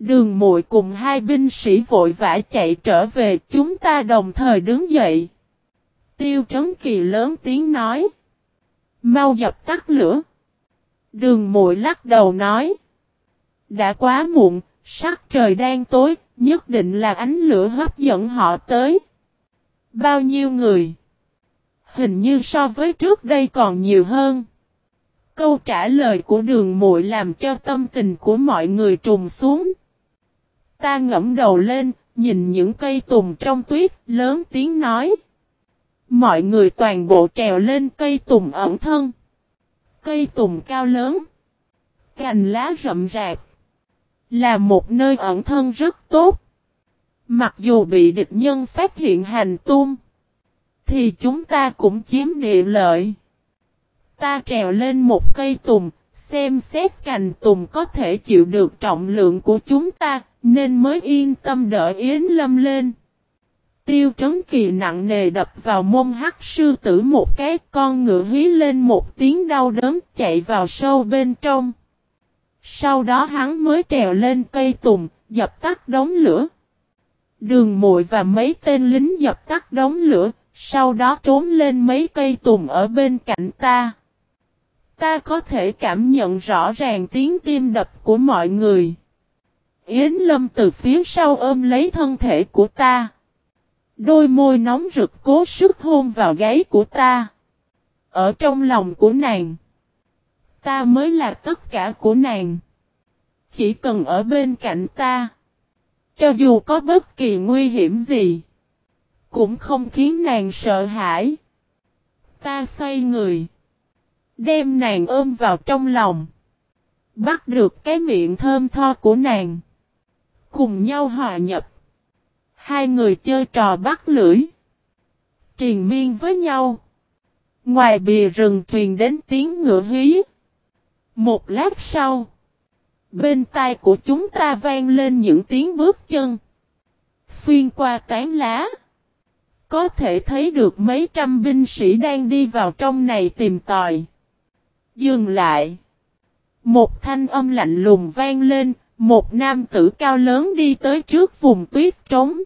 Đường muội cùng hai binh sĩ vội vã chạy trở về chúng ta đồng thời đứng dậy. Tiêu trấn kỳ lớn tiếng nói. Mau dập tắt lửa. Đường muội lắc đầu nói. Đã quá muộn, sắc trời đang tối, nhất định là ánh lửa hấp dẫn họ tới. Bao nhiêu người? Hình như so với trước đây còn nhiều hơn. Câu trả lời của đường muội làm cho tâm tình của mọi người trùng xuống. Ta ngẫm đầu lên, nhìn những cây tùng trong tuyết, lớn tiếng nói. Mọi người toàn bộ trèo lên cây tùng ẩn thân. Cây tùng cao lớn. Cành lá rậm rạp. Là một nơi ẩn thân rất tốt. Mặc dù bị địch nhân phát hiện hành tung. Thì chúng ta cũng chiếm địa lợi. Ta trèo lên một cây tùng. Xem xét cành tùng có thể chịu được trọng lượng của chúng ta. Nên mới yên tâm đợi Yến Lâm lên. Tiêu trấn kỳ nặng nề đập vào mông hắc sư tử một cái con ngựa hí lên một tiếng đau đớn chạy vào sâu bên trong. Sau đó hắn mới trèo lên cây tùng, dập tắt đống lửa. Đường muội và mấy tên lính dập tắt đống lửa, sau đó trốn lên mấy cây tùng ở bên cạnh ta. Ta có thể cảm nhận rõ ràng tiếng tim đập của mọi người. Yến Lâm từ phía sau ôm lấy thân thể của ta. Đôi môi nóng rực cố sức hôn vào gáy của ta. Ở trong lòng của nàng. Ta mới là tất cả của nàng. Chỉ cần ở bên cạnh ta. Cho dù có bất kỳ nguy hiểm gì. Cũng không khiến nàng sợ hãi. Ta xoay người. Đem nàng ôm vào trong lòng. Bắt được cái miệng thơm tho của nàng. Cùng nhau hòa nhập. Hai người chơi trò bắt lưỡi. Triền miên với nhau. Ngoài bìa rừng truyền đến tiếng ngựa hí. Một lát sau. Bên tai của chúng ta vang lên những tiếng bước chân. Xuyên qua tán lá. Có thể thấy được mấy trăm binh sĩ đang đi vào trong này tìm tòi. Dừng lại. Một thanh âm lạnh lùng vang lên, một nam tử cao lớn đi tới trước vùng tuyết trống.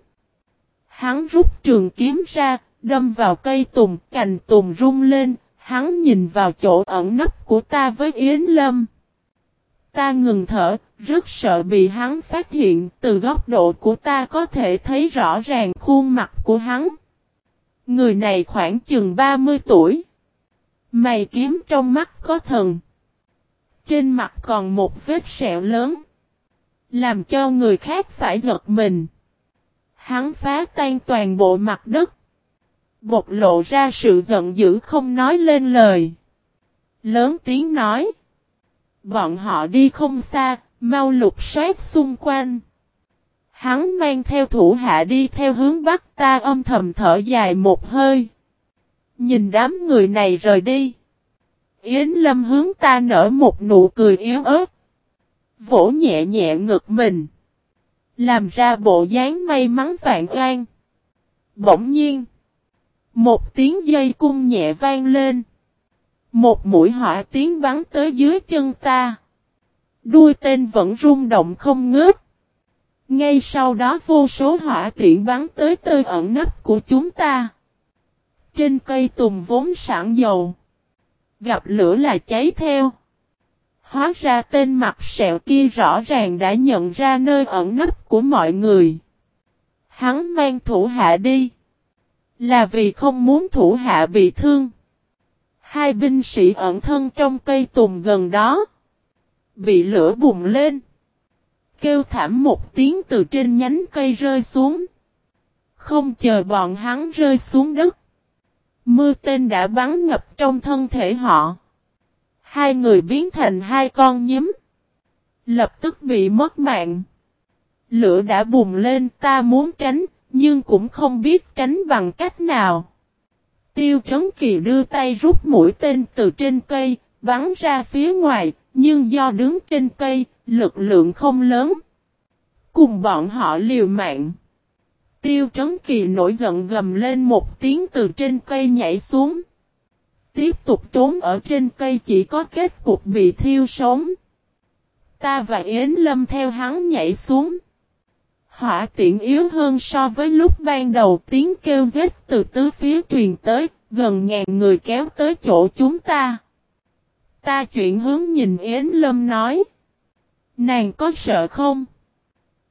Hắn rút trường kiếm ra, đâm vào cây tùng, cành tùng rung lên, hắn nhìn vào chỗ ẩn nấp của ta với Yến Lâm. Ta ngừng thở, rất sợ bị hắn phát hiện, từ góc độ của ta có thể thấy rõ ràng khuôn mặt của hắn. Người này khoảng chừng 30 tuổi. Mày kiếm trong mắt có thần. Trên mặt còn một vết sẹo lớn. Làm cho người khác phải giật mình. Hắn phá tan toàn bộ mặt đất. Bộc lộ ra sự giận dữ không nói lên lời. Lớn tiếng nói. Bọn họ đi không xa, mau lục soát xung quanh. Hắn mang theo thủ hạ đi theo hướng bắc ta âm thầm thở dài một hơi. Nhìn đám người này rời đi. Yến Lâm hướng ta nở một nụ cười yếu ớt. Vỗ nhẹ nhẹ ngực mình. Làm ra bộ dáng may mắn vạn oan. Bỗng nhiên. Một tiếng dây cung nhẹ vang lên. Một mũi hỏa tiếng bắn tới dưới chân ta. Đuôi tên vẫn rung động không ngớt. Ngay sau đó vô số hỏa tiện bắn tới tơi ẩn nấp của chúng ta. Trên cây tùng vốn sẵn dầu. Gặp lửa là cháy theo. Hóa ra tên mặt sẹo kia rõ ràng đã nhận ra nơi ẩn nấp của mọi người. Hắn mang thủ hạ đi. Là vì không muốn thủ hạ bị thương. Hai binh sĩ ẩn thân trong cây tùng gần đó. Bị lửa bùng lên. Kêu thảm một tiếng từ trên nhánh cây rơi xuống. Không chờ bọn hắn rơi xuống đất. Mưa tên đã bắn ngập trong thân thể họ. Hai người biến thành hai con nhím. Lập tức bị mất mạng. Lửa đã bùng lên ta muốn tránh, nhưng cũng không biết tránh bằng cách nào. Tiêu Trấn Kỳ đưa tay rút mũi tên từ trên cây, bắn ra phía ngoài, nhưng do đứng trên cây, lực lượng không lớn. Cùng bọn họ liều mạng. Tiêu Trấn Kỳ nổi giận gầm lên một tiếng từ trên cây nhảy xuống. Tiếp tục trốn ở trên cây chỉ có kết cục bị thiêu sống. Ta và Yến Lâm theo hắn nhảy xuống. Hỏa tiện yếu hơn so với lúc ban đầu tiếng kêu giết từ tứ phía truyền tới, gần ngàn người kéo tới chỗ chúng ta. Ta chuyển hướng nhìn Yến Lâm nói. Nàng có sợ không?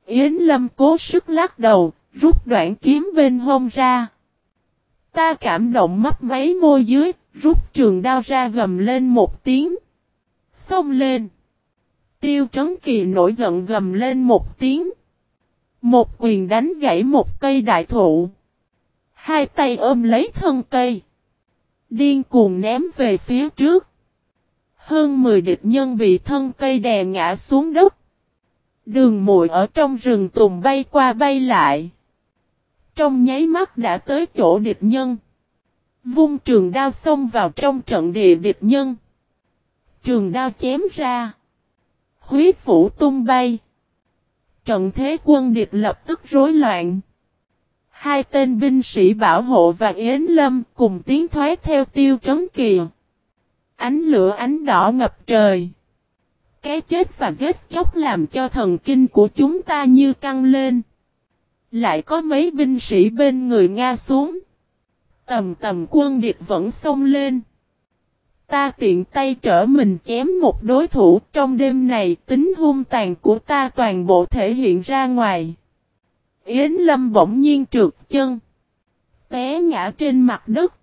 Yến Lâm cố sức lắc đầu, rút đoạn kiếm bên hông ra. Ta cảm động mắt máy môi dưới, rút trường đao ra gầm lên một tiếng. Xông lên. Tiêu Trấn Kỳ nổi giận gầm lên một tiếng. Một quyền đánh gãy một cây đại thụ. Hai tay ôm lấy thân cây. Điên cuồng ném về phía trước. Hơn 10 địch nhân bị thân cây đè ngã xuống đất. Đường muội ở trong rừng tùng bay qua bay lại. Trong nháy mắt đã tới chỗ địch nhân. Vung trường đao xông vào trong trận địa địch nhân. Trường đao chém ra. Huyết phủ tung bay. Trận thế quân địch lập tức rối loạn. Hai tên binh sĩ bảo hộ và Yến Lâm cùng tiến thoái theo tiêu trấn kỳ. Ánh lửa ánh đỏ ngập trời. Cái chết và giết chóc làm cho thần kinh của chúng ta như căng lên. Lại có mấy binh sĩ bên người Nga xuống. Tầm tầm quân địch vẫn xông lên. Ta tiện tay trở mình chém một đối thủ trong đêm này, tính hung tàn của ta toàn bộ thể hiện ra ngoài. Yến Lâm bỗng nhiên trượt chân. Té ngã trên mặt đất.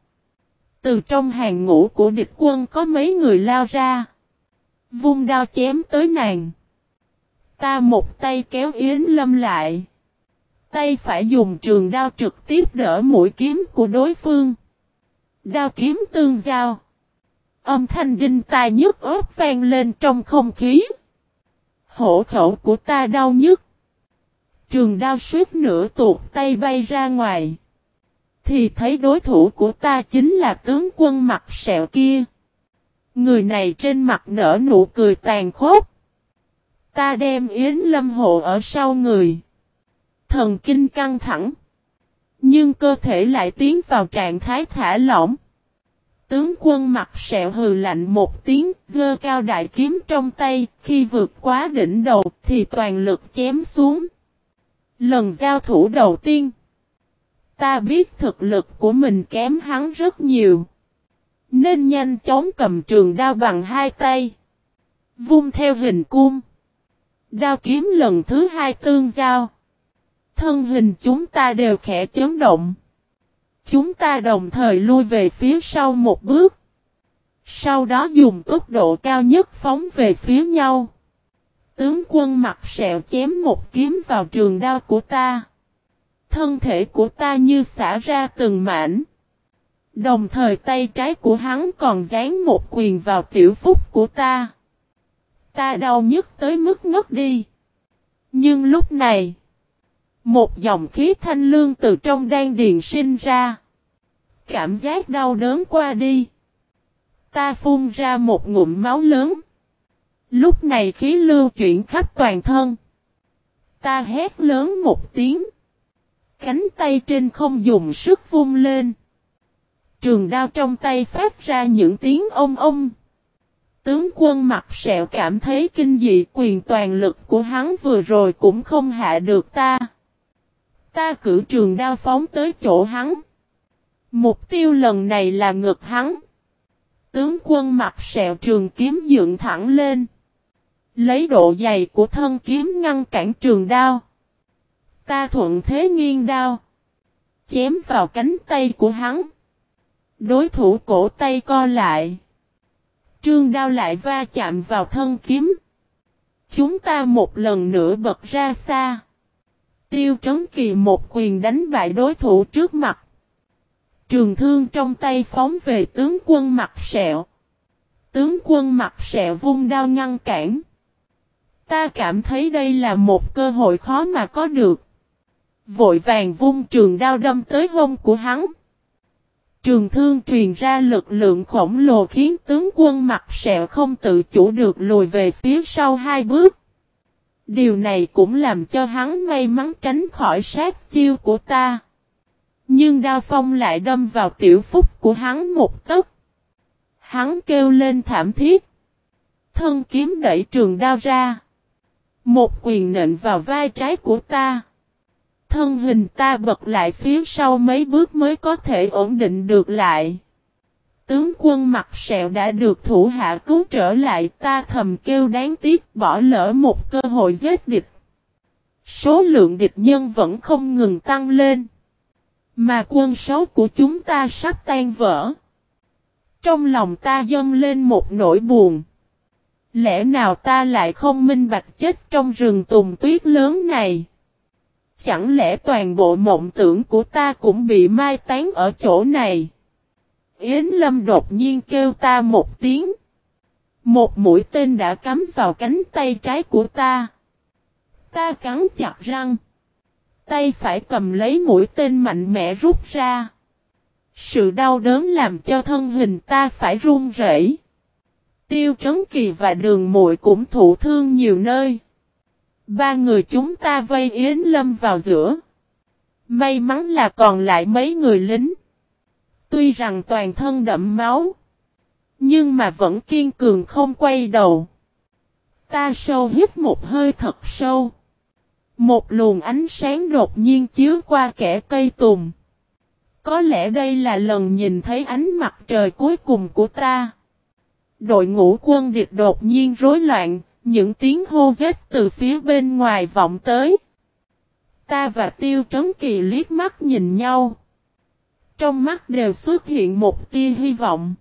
Từ trong hàng ngũ của địch quân có mấy người lao ra. Vung đao chém tới nàng. Ta một tay kéo Yến Lâm lại. Tay phải dùng trường đao trực tiếp đỡ mũi kiếm của đối phương. Đao kiếm tương giao. Âm thanh đinh tai nhức ớt vang lên trong không khí. Hổ khẩu của ta đau nhức. Trường đao suốt nửa tuột tay bay ra ngoài. Thì thấy đối thủ của ta chính là tướng quân mặt sẹo kia. Người này trên mặt nở nụ cười tàn khốc. Ta đem Yến Lâm hộ ở sau người. Thần kinh căng thẳng. Nhưng cơ thể lại tiến vào trạng thái thả lỏng. Tướng quân mặt sẹo hừ lạnh một tiếng, dơ cao đại kiếm trong tay, khi vượt quá đỉnh đầu thì toàn lực chém xuống. Lần giao thủ đầu tiên, ta biết thực lực của mình kém hắn rất nhiều. Nên nhanh chóng cầm trường đao bằng hai tay. Vung theo hình cung. Đao kiếm lần thứ hai tương giao. Thân hình chúng ta đều khẽ chấn động. Chúng ta đồng thời lui về phía sau một bước. Sau đó dùng tốc độ cao nhất phóng về phía nhau. Tướng quân mặt sẹo chém một kiếm vào trường đao của ta. Thân thể của ta như xả ra từng mảnh. Đồng thời tay trái của hắn còn dán một quyền vào tiểu phúc của ta. Ta đau nhức tới mức ngất đi. Nhưng lúc này, một dòng khí thanh lương từ trong đan điền sinh ra. Cảm giác đau đớn qua đi. Ta phun ra một ngụm máu lớn. Lúc này khí lưu chuyển khắp toàn thân. Ta hét lớn một tiếng. Cánh tay trên không dùng sức vung lên. Trường đao trong tay phát ra những tiếng ông ông. Tướng quân mặt sẹo cảm thấy kinh dị, quyền toàn lực của hắn vừa rồi cũng không hạ được ta. Ta cử trường đao phóng tới chỗ hắn. Mục tiêu lần này là ngực hắn. Tướng quân mặt sẹo trường kiếm dựng thẳng lên. Lấy độ dày của thân kiếm ngăn cản trường đao. Ta thuận thế nghiêng đao. Chém vào cánh tay của hắn. Đối thủ cổ tay co lại. Trương đao lại va chạm vào thân kiếm. Chúng ta một lần nữa bật ra xa. Tiêu trấn kỳ một quyền đánh bại đối thủ trước mặt. Trường thương trong tay phóng về tướng quân mặt sẹo. Tướng quân mặt sẹo vung đao ngăn cản. Ta cảm thấy đây là một cơ hội khó mà có được. Vội vàng vung trường đao đâm tới hông của hắn. Trường thương truyền ra lực lượng khổng lồ khiến tướng quân mặt sẹo không tự chủ được lùi về phía sau hai bước. Điều này cũng làm cho hắn may mắn tránh khỏi sát chiêu của ta. Nhưng đao phong lại đâm vào tiểu phúc của hắn một tấc. Hắn kêu lên thảm thiết. Thân kiếm đẩy trường đao ra. Một quyền nện vào vai trái của ta. Thân hình ta bật lại phía sau mấy bước mới có thể ổn định được lại. Tướng quân mặt sẹo đã được thủ hạ cứu trở lại, ta thầm kêu đáng tiếc, bỏ lỡ một cơ hội giết địch. Số lượng địch nhân vẫn không ngừng tăng lên. Mà quân số của chúng ta sắp tan vỡ. Trong lòng ta dâng lên một nỗi buồn. Lẽ nào ta lại không minh bạch chết trong rừng tùng tuyết lớn này? Chẳng lẽ toàn bộ mộng tưởng của ta cũng bị mai tán ở chỗ này? Yến Lâm đột nhiên kêu ta một tiếng. Một mũi tên đã cắm vào cánh tay trái của ta. Ta cắn chặt răng. Tay phải cầm lấy mũi tên mạnh mẽ rút ra. Sự đau đớn làm cho thân hình ta phải run rẩy. Tiêu Trấn Kỳ và Đường Muội cũng thụ thương nhiều nơi. Ba người chúng ta vây Yến Lâm vào giữa. May mắn là còn lại mấy người lính. Tuy rằng toàn thân đẫm máu. Nhưng mà vẫn kiên cường không quay đầu. Ta sâu hít một hơi thật sâu. Một luồng ánh sáng đột nhiên chiếu qua kẻ cây tùng. Có lẽ đây là lần nhìn thấy ánh mặt trời cuối cùng của ta. Đội ngũ quân địch đột nhiên rối loạn, những tiếng hô vết từ phía bên ngoài vọng tới. Ta và Tiêu Trấn Kỳ liếc mắt nhìn nhau. Trong mắt đều xuất hiện một tia hy vọng.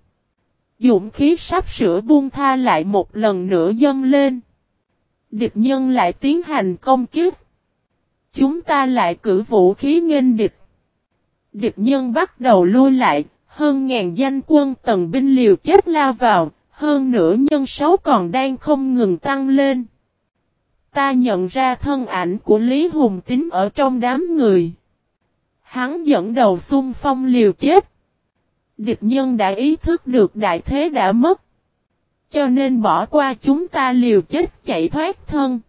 Dũng khí sắp sửa buông tha lại một lần nữa dâng lên. Địch nhân lại tiến hành công kiếp. Chúng ta lại cử vũ khí nghênh địch. Địch nhân bắt đầu lui lại, hơn ngàn danh quân tầng binh liều chết lao vào, hơn nữa nhân số còn đang không ngừng tăng lên. Ta nhận ra thân ảnh của Lý Hùng Tín ở trong đám người. Hắn dẫn đầu xung phong liều chết. Địch nhân đã ý thức được đại thế đã mất. Cho nên bỏ qua chúng ta liều chết chạy thoát thân.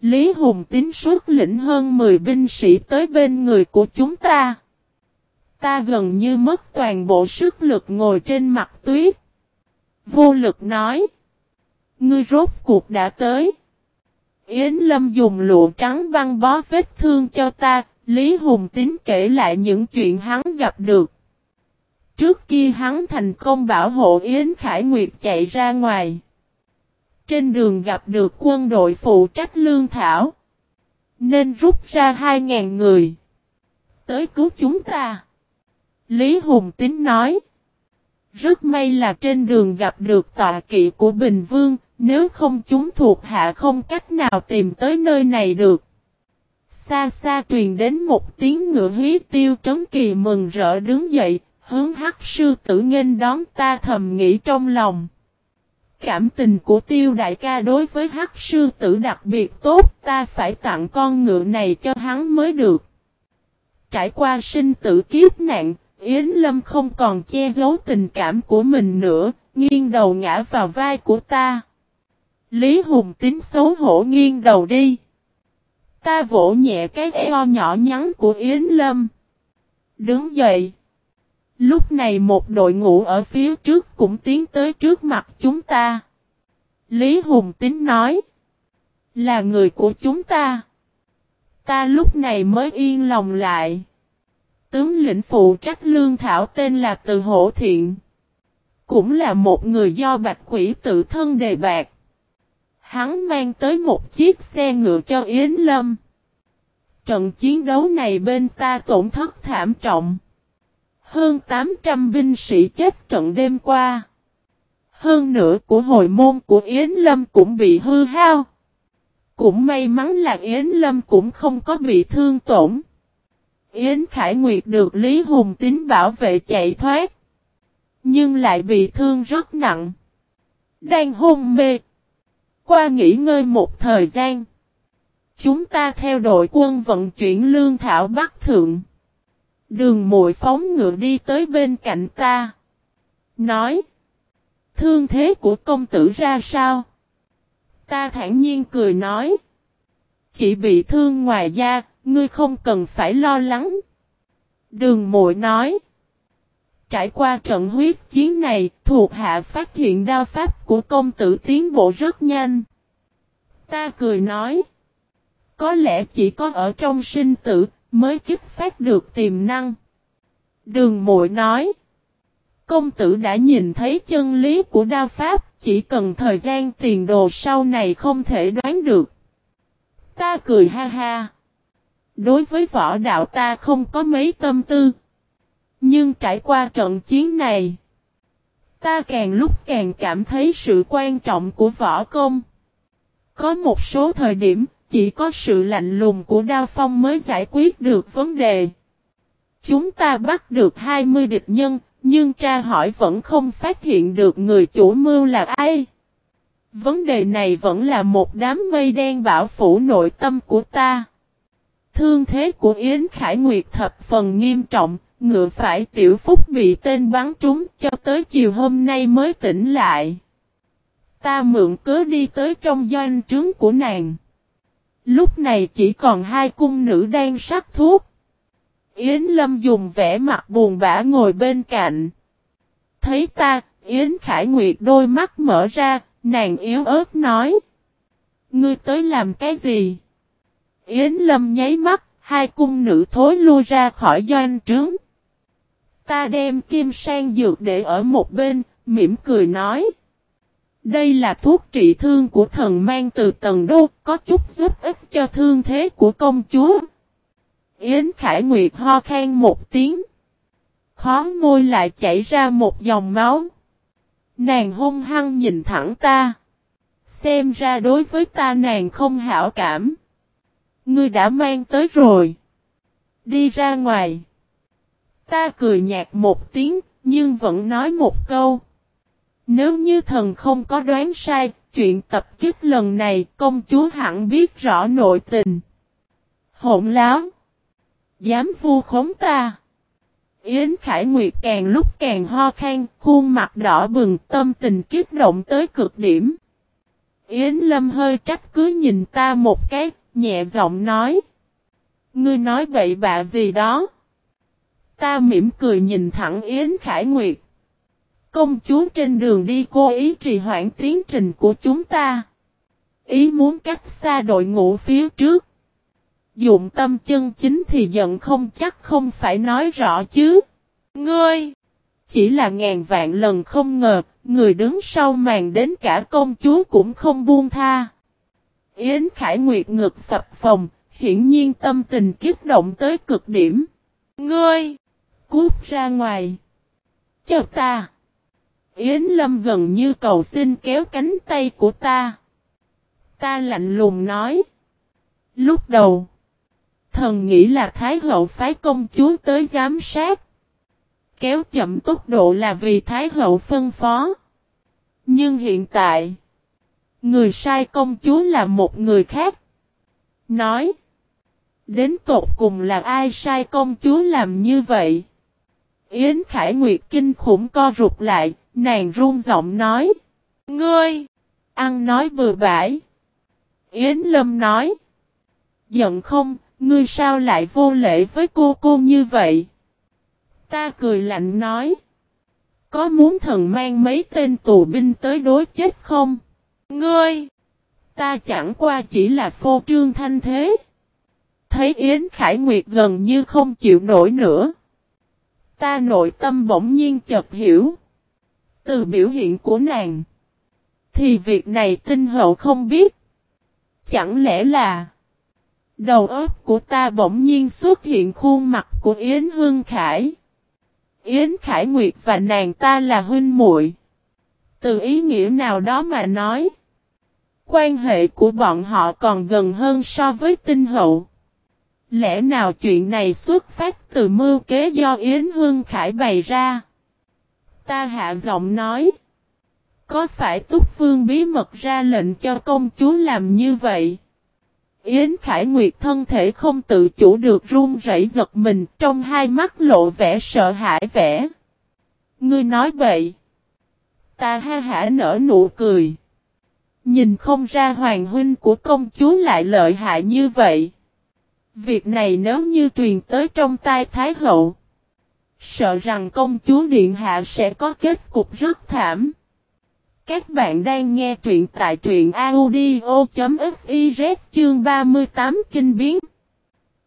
Lý Hùng tín suốt lĩnh hơn 10 binh sĩ tới bên người của chúng ta. Ta gần như mất toàn bộ sức lực ngồi trên mặt tuyết. Vô lực nói. Ngươi rốt cuộc đã tới. Yến Lâm dùng lụa trắng băng bó vết thương cho ta, Lý Hùng Tín kể lại những chuyện hắn gặp được. Trước kia hắn thành công bảo hộ Yến Khải Nguyệt chạy ra ngoài. Trên đường gặp được quân đội phụ trách lương thảo. Nên rút ra 2.000 người. Tới cứu chúng ta. Lý Hùng Tín nói. Rất may là trên đường gặp được tọa kỵ của Bình Vương, nếu không chúng thuộc hạ không cách nào tìm tới nơi này được. Xa xa truyền đến một tiếng ngựa hí tiêu trấn kỳ mừng rỡ đứng dậy, hướng hắc sư tử nghênh đón ta thầm nghĩ trong lòng. Cảm tình của tiêu đại ca đối với hắc sư tử đặc biệt tốt, ta phải tặng con ngựa này cho hắn mới được. Trải qua sinh tử kiếp nạn, Yến Lâm không còn che giấu tình cảm của mình nữa, nghiêng đầu ngã vào vai của ta. Lý Hùng tính xấu hổ nghiêng đầu đi. Ta vỗ nhẹ cái eo nhỏ nhắn của Yến Lâm. Đứng dậy. Lúc này một đội ngũ ở phía trước cũng tiến tới trước mặt chúng ta. Lý Hùng Tín nói. Là người của chúng ta. Ta lúc này mới yên lòng lại. Tướng lĩnh phụ trách lương thảo tên là Từ Hổ Thiện. Cũng là một người do bạch quỷ tự thân đề bạc. Hắn mang tới một chiếc xe ngựa cho Yến Lâm. Trận chiến đấu này bên ta tổn thất thảm trọng. Hơn 800 binh sĩ chết trận đêm qua. Hơn nửa của hồi môn của Yến Lâm cũng bị hư hao. Cũng may mắn là Yến Lâm cũng không có bị thương tổn. Yến Khải Nguyệt được Lý Hùng Tín bảo vệ chạy thoát. Nhưng lại bị thương rất nặng. Đang hôn mê. Qua nghỉ ngơi một thời gian. Chúng ta theo đội quân vận chuyển lương thảo Bắc Thượng. Đường mội phóng ngựa đi tới bên cạnh ta. Nói. Thương thế của công tử ra sao? Ta thản nhiên cười nói. Chỉ bị thương ngoài da, ngươi không cần phải lo lắng. Đường mội nói. Trải qua trận huyết chiến này, thuộc hạ phát hiện đao pháp của công tử tiến bộ rất nhanh. Ta cười nói. Có lẽ chỉ có ở trong sinh tử, mới kích phát được tiềm năng. Đường mội nói. Công tử đã nhìn thấy chân lý của đao pháp, chỉ cần thời gian tiền đồ sau này không thể đoán được. Ta cười ha ha. Đối với võ đạo ta không có mấy tâm tư. Nhưng trải qua trận chiến này, ta càng lúc càng cảm thấy sự quan trọng của võ công. Có một số thời điểm, chỉ có sự lạnh lùng của Đao Phong mới giải quyết được vấn đề. Chúng ta bắt được 20 địch nhân, nhưng tra hỏi vẫn không phát hiện được người chủ mưu là ai. Vấn đề này vẫn là một đám mây đen bảo phủ nội tâm của ta. Thương thế của Yến Khải Nguyệt thập phần nghiêm trọng, ngựa phải tiểu phúc bị tên bắn trúng cho tới chiều hôm nay mới tỉnh lại. Ta mượn cớ đi tới trong doanh trướng của nàng. Lúc này chỉ còn hai cung nữ đang sắc thuốc. Yến Lâm dùng vẻ mặt buồn bã ngồi bên cạnh. Thấy ta, Yến Khải Nguyệt đôi mắt mở ra, nàng yếu ớt nói. Ngươi tới làm cái gì? Yến Lâm nháy mắt, hai cung nữ thối lui ra khỏi doanh trướng. Ta đem kim sang dược để ở một bên, mỉm cười nói. Đây là thuốc trị thương của thần mang từ tầng đô, có chút giúp ích cho thương thế của công chúa. Yến Khải Nguyệt ho khan một tiếng. Khó môi lại chảy ra một dòng máu. Nàng hung hăng nhìn thẳng ta. Xem ra đối với ta nàng không hảo cảm. Ngươi đã mang tới rồi. Đi ra ngoài. Ta cười nhạt một tiếng, nhưng vẫn nói một câu. Nếu như thần không có đoán sai, chuyện tập kích lần này công chúa hẳn biết rõ nội tình. Hỗn láo. Dám vu khống ta. Yến Khải Nguyệt càng lúc càng ho khan, khuôn mặt đỏ bừng, tâm tình kích động tới cực điểm. Yến Lâm hơi trách cứ nhìn ta một cái, nhẹ giọng nói. Ngươi nói bậy bạ gì đó. Ta mỉm cười nhìn thẳng Yến Khải Nguyệt. Công chúa trên đường đi cố ý trì hoãn tiến trình của chúng ta. Ý muốn cách xa đội ngũ phía trước. Dụng tâm chân chính thì giận không chắc không phải nói rõ chứ. Ngươi! Chỉ là ngàn vạn lần không ngờ, người đứng sau màn đến cả công chúa cũng không buông tha. Yến Khải Nguyệt ngực phập phòng, hiển nhiên tâm tình kiếp động tới cực điểm. Ngươi! Cút ra ngoài! Chờ ta! Yến Lâm gần như cầu xin kéo cánh tay của ta. Ta lạnh lùng nói. Lúc đầu, thần nghĩ là Thái hậu phái công chúa tới giám sát. Kéo chậm tốc độ là vì Thái hậu phân phó. Nhưng hiện tại, người sai công chúa là một người khác. Nói, đến tột cùng là ai sai công chúa làm như vậy? Yến Khải Nguyệt kinh khủng co rụt lại, nàng run giọng nói. Ngươi! Ăn nói bừa bãi. Yến Lâm nói. Giận không, ngươi sao lại vô lễ với cô cô như vậy? Ta cười lạnh nói. Có muốn thần mang mấy tên tù binh tới đối chết không? Ngươi! Ta chẳng qua chỉ là phô trương thanh thế. Thấy Yến Khải Nguyệt gần như không chịu nổi nữa. Ta nội tâm bỗng nhiên chợt hiểu. Từ biểu hiện của nàng. Thì việc này tinh hậu không biết. Chẳng lẽ là. Đầu óc của ta bỗng nhiên xuất hiện khuôn mặt của Yến Hương Khải. Yến Khải Nguyệt và nàng ta là huynh muội. Từ ý nghĩa nào đó mà nói. Quan hệ của bọn họ còn gần hơn so với tinh hậu. Lẽ nào chuyện này xuất phát từ mưu kế do Yến Hương Khải bày ra? Ta hạ giọng nói. Có phải Túc Vương bí mật ra lệnh cho công chúa làm như vậy? Yến Khải Nguyệt thân thể không tự chủ được run rẩy giật mình, trong hai mắt lộ vẻ sợ hãi vẻ. Ngươi nói vậy. Ta ha hả nở nụ cười. Nhìn không ra hoàng huynh của công chúa lại lợi hại như vậy. Việc này nếu như truyền tới trong tai Thái Hậu. Sợ rằng công chúa Điện Hạ sẽ có kết cục rất thảm. Các bạn đang nghe truyện tại truyện audio.fiz chương 38 kinh biến.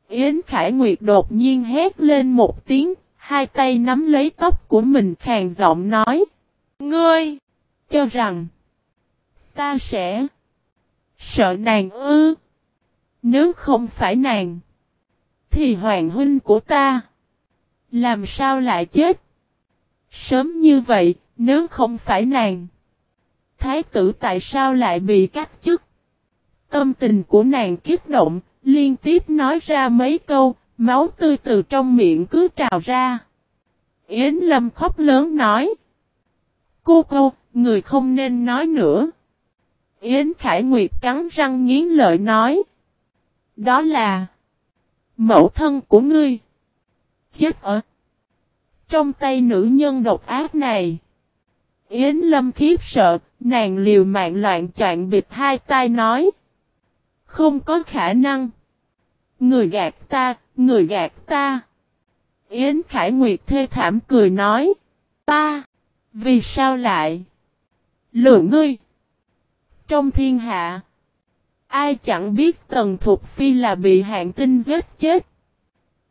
Yến Khải Nguyệt đột nhiên hét lên một tiếng, hai tay nắm lấy tóc của mình khàn giọng nói. Ngươi! Cho rằng, ta sẽ sợ nàng ư. Nếu không phải nàng, thì hoàng huynh của ta, làm sao lại chết? Sớm như vậy, nếu không phải nàng, thái tử tại sao lại bị cắt chức? Tâm tình của nàng kiếp động, liên tiếp nói ra mấy câu, máu tươi từ trong miệng cứ trào ra. Yến Lâm khóc lớn nói. Cô cô, người không nên nói nữa. Yến Khải Nguyệt cắn răng nghiến lợi nói. Đó là mẫu thân của ngươi. Chết ở trong tay nữ nhân độc ác này. Yến Lâm khiếp sợ, nàng liều mạng loạn chọn bịt hai tay nói. Không có khả năng. Người gạt ta, người gạt ta. Yến Khải Nguyệt thê thảm cười nói. Ta, vì sao lại? Lừa ngươi. Trong thiên hạ, ai chẳng biết Tần Thục Phi là bị hạn tinh giết chết.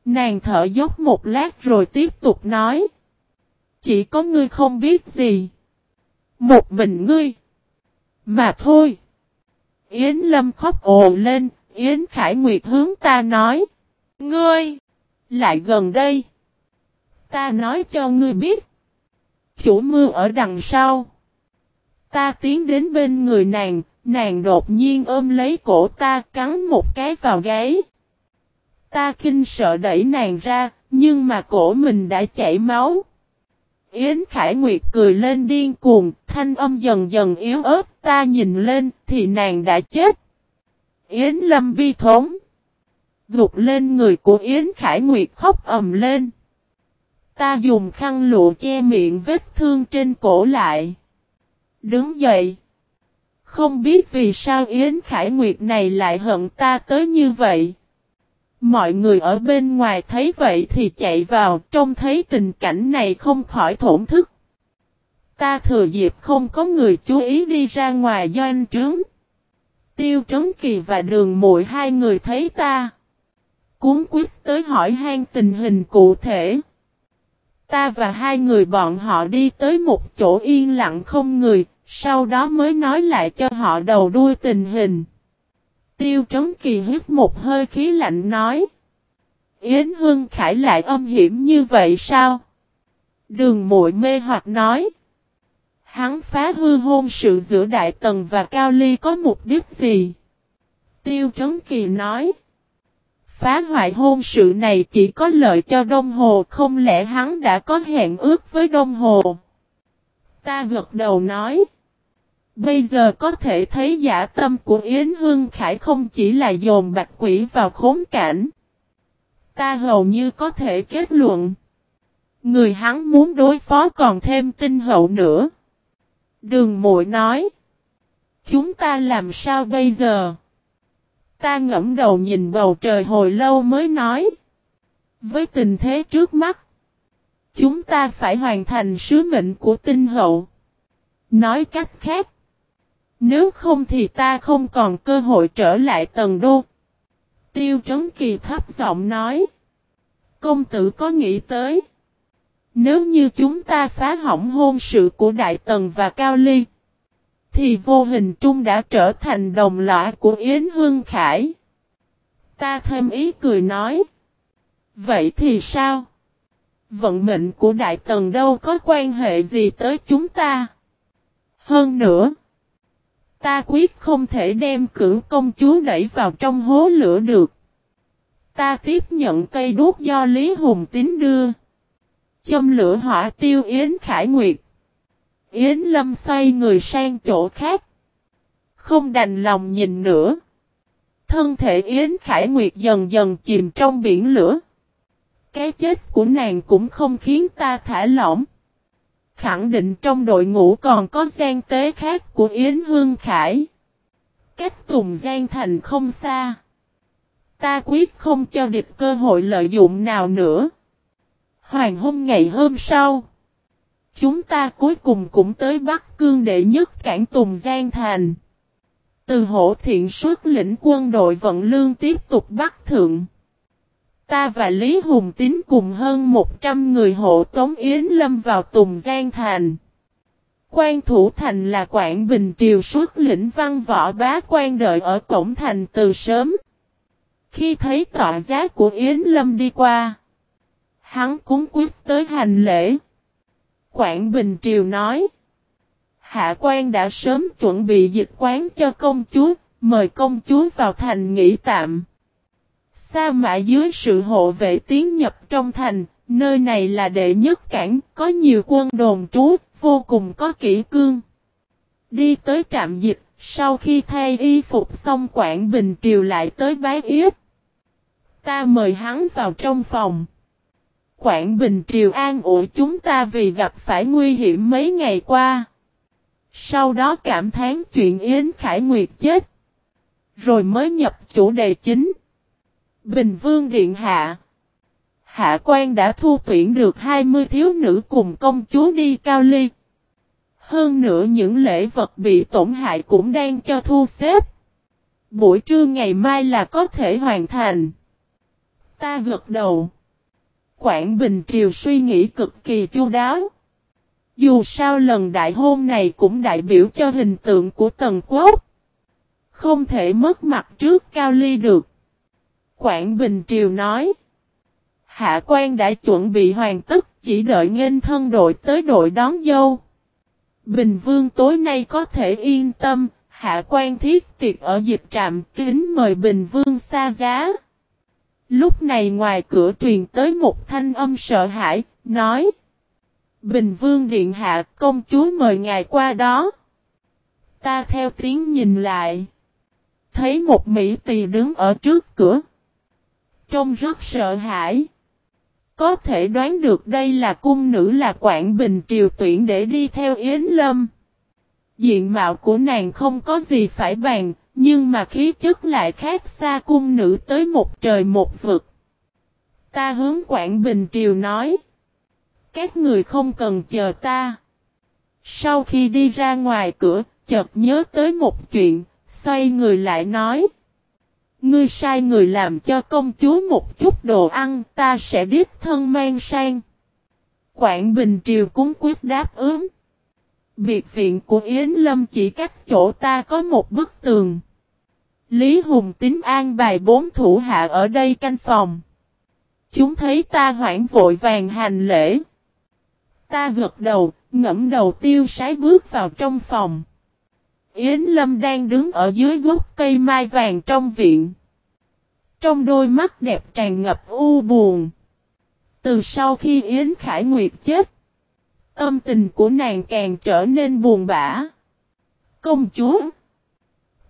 Nàng thở dốc một lát rồi tiếp tục nói. Chỉ có ngươi không biết gì. Một mình ngươi. Mà thôi. Yến Lâm khóc ồ lên, Yến Khải Nguyệt hướng ta nói. Ngươi. Lại gần đây. Ta nói cho ngươi biết. Chủ mưu ở đằng sau. Ta tiến đến bên người nàng, nàng đột nhiên ôm lấy cổ ta cắn một cái vào gáy. Ta kinh sợ đẩy nàng ra, nhưng mà cổ mình đã chảy máu. Yến Khải Nguyệt cười lên điên cuồng, thanh âm dần dần yếu ớt, ta nhìn lên, thì nàng đã chết. Yến Lâm bi thống. Gục lên người của Yến Khải Nguyệt khóc ầm lên. Ta dùng khăn lụa che miệng vết thương trên cổ lại. Đứng dậy. Không biết vì sao Yến Khải Nguyệt này lại hận ta tới như vậy. Mọi người ở bên ngoài thấy vậy thì chạy vào, trông thấy tình cảnh này không khỏi thổn thức. Ta thừa dịp không có người chú ý đi ra ngoài doanh trướng. Tiêu Trấn Kỳ và Đường Muội hai người thấy ta. Cuốn quyết tới hỏi han tình hình cụ thể. Ta và hai người bọn họ đi tới một chỗ yên lặng không người, sau đó mới nói lại cho họ đầu đuôi tình hình. Tiêu Trấn Kỳ hít một hơi khí lạnh nói. Yến Hương Khải lại âm hiểm như vậy sao? Đường muội mê hoặc nói. Hắn phá hư hôn sự giữa Đại Tần và Cao Ly có mục đích gì? Tiêu Trấn Kỳ nói. Phá hoại hôn sự này chỉ có lợi cho Đông Hồ, không lẽ hắn đã có hẹn ước với Đông Hồ? Ta gật đầu nói. Bây giờ có thể thấy giả tâm của Yến Hương Khải không chỉ là dồn bạch quỷ vào khốn cảnh. Ta hầu như có thể kết luận. Người hắn muốn đối phó còn thêm tinh hậu nữa. Đường muội nói. Chúng ta làm sao bây giờ? Ta ngẫm đầu nhìn bầu trời hồi lâu mới nói. Với tình thế trước mắt. Chúng ta phải hoàn thành sứ mệnh của tinh hậu. Nói cách khác. Nếu không thì ta không còn cơ hội trở lại tầng đô. Tiêu Trấn Kỳ thấp giọng nói. Công tử có nghĩ tới. Nếu như chúng ta phá hỏng hôn sự của Đại Tần và Cao Ly. Thì vô hình trung đã trở thành đồng lõa của Yến Hương Khải. Ta thêm ý cười nói. Vậy thì sao? Vận mệnh của Đại Tần đâu có quan hệ gì tới chúng ta? Hơn nữa. Ta quyết không thể đem cửu công chúa đẩy vào trong hố lửa được. Ta tiếp nhận cây đuốc do Lý Hùng Tín đưa. Châm lửa hỏa tiêu Yến Khải Nguyệt. Yến Lâm xoay người sang chỗ khác. Không đành lòng nhìn nữa. Thân thể Yến Khải Nguyệt dần dần chìm trong biển lửa. Cái chết của nàng cũng không khiến ta thả lỏng. Khẳng định trong đội ngũ còn có gian tế khác của Yến Hương Khải. Cách Tùng Giang Thành không xa. Ta quyết không cho địch cơ hội lợi dụng nào nữa. Hoàng hôn ngày hôm sau. Chúng ta cuối cùng cũng tới Bắc Cương để nhất cảng Tùng Giang Thành. Từ hổ thiện xuất lĩnh quân đội vận lương tiếp tục bắt thượng. Ta và Lý Hùng Tín cùng hơn 100 người hộ Tống Yến Lâm vào Tùng Giang Thành. Quan thủ thành là Quảng Bình Triều xuất lĩnh văn võ bá quan đợi ở cổng thành từ sớm. Khi thấy tọa giá của Yến Lâm đi qua, hắn cúng quyết tới hành lễ. Quảng Bình Triều nói, Hạ quan đã sớm chuẩn bị dịch quán cho công chúa, mời công chúa vào thành nghỉ tạm. Sa mã dưới sự hộ vệ tiến nhập trong thành, nơi này là đệ nhất cảng, có nhiều quân đồn trú, vô cùng có kỹ cương. Đi tới trạm dịch, sau khi thay y phục xong Quảng Bình Triều lại tới bái yết. Ta mời hắn vào trong phòng. Quảng Bình Triều an ủi chúng ta vì gặp phải nguy hiểm mấy ngày qua. Sau đó cảm thán chuyện Yến Khải Nguyệt chết. Rồi mới nhập chủ đề chính. Bình Vương Điện Hạ Hạ quan đã thu tuyển được 20 thiếu nữ cùng công chúa đi cao ly. Hơn nữa những lễ vật bị tổn hại cũng đang cho thu xếp. Buổi trưa ngày mai là có thể hoàn thành. Ta gật đầu. Quảng Bình Triều suy nghĩ cực kỳ chu đáo. Dù sao lần đại hôn này cũng đại biểu cho hình tượng của Tần Quốc. Không thể mất mặt trước Cao Ly được. Quảng Bình Triều nói. Hạ quan đã chuẩn bị hoàn tất chỉ đợi nghênh thân đội tới đội đón dâu. Bình Vương tối nay có thể yên tâm, hạ quan thiết tiệc ở dịch trạm kính mời Bình Vương xa giá. Lúc này ngoài cửa truyền tới một thanh âm sợ hãi, nói. Bình Vương Điện Hạ công chúa mời ngài qua đó. Ta theo tiếng nhìn lại. Thấy một Mỹ tỳ đứng ở trước cửa. Trông rất sợ hãi. Có thể đoán được đây là cung nữ là Quảng Bình Triều tuyển để đi theo Yến Lâm. Diện mạo của nàng không có gì phải bàn, nhưng mà khí chất lại khác xa cung nữ tới một trời một vực. Ta hướng Quảng Bình Triều nói. Các người không cần chờ ta. Sau khi đi ra ngoài cửa, chợt nhớ tới một chuyện, xoay người lại nói. Ngươi sai người làm cho công chúa một chút đồ ăn, ta sẽ đích thân mang sang. Quảng Bình Triều cúng quyết đáp ứng. Biệt viện của Yến Lâm chỉ cách chỗ ta có một bức tường. Lý Hùng tính an bài bốn thủ hạ ở đây canh phòng. Chúng thấy ta hoảng vội vàng hành lễ. Ta gật đầu, ngẫm đầu tiêu sái bước vào trong phòng. Yến Lâm đang đứng ở dưới gốc cây mai vàng trong viện. Trong đôi mắt đẹp tràn ngập u buồn. Từ sau khi Yến Khải Nguyệt chết, tâm tình của nàng càng trở nên buồn bã. Công chúa!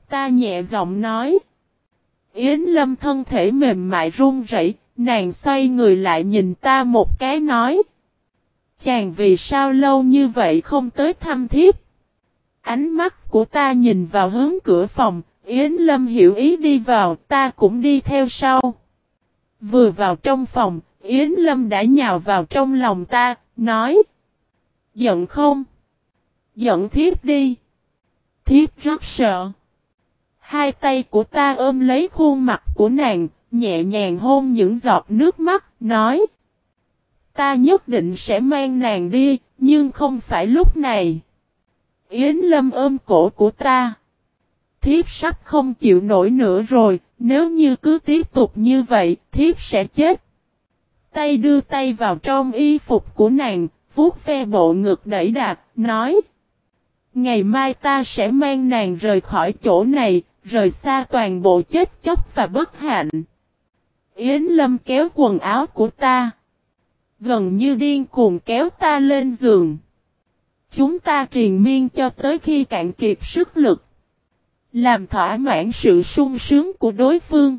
Ta nhẹ giọng nói. Yến Lâm thân thể mềm mại run rẩy, nàng xoay người lại nhìn ta một cái nói. Chàng vì sao lâu như vậy không tới thăm thiếp? Ánh mắt của ta nhìn vào hướng cửa phòng, Yến Lâm hiểu ý đi vào, ta cũng đi theo sau. Vừa vào trong phòng, Yến Lâm đã nhào vào trong lòng ta, nói. Giận không? Giận thiếp đi. Thiếp rất sợ. Hai tay của ta ôm lấy khuôn mặt của nàng, nhẹ nhàng hôn những giọt nước mắt, nói. Ta nhất định sẽ mang nàng đi, nhưng không phải lúc này. Yến Lâm ôm cổ của ta. Thiếp sắp không chịu nổi nữa rồi, nếu như cứ tiếp tục như vậy, thiếp sẽ chết. Tay đưa tay vào trong y phục của nàng, vuốt ve bộ ngực đẩy đạt, nói. Ngày mai ta sẽ mang nàng rời khỏi chỗ này, rời xa toàn bộ chết chóc và bất hạnh. Yến Lâm kéo quần áo của ta. Gần như điên cuồng kéo ta lên giường. Chúng ta triền miên cho tới khi cạn kiệt sức lực. Làm thỏa mãn sự sung sướng của đối phương.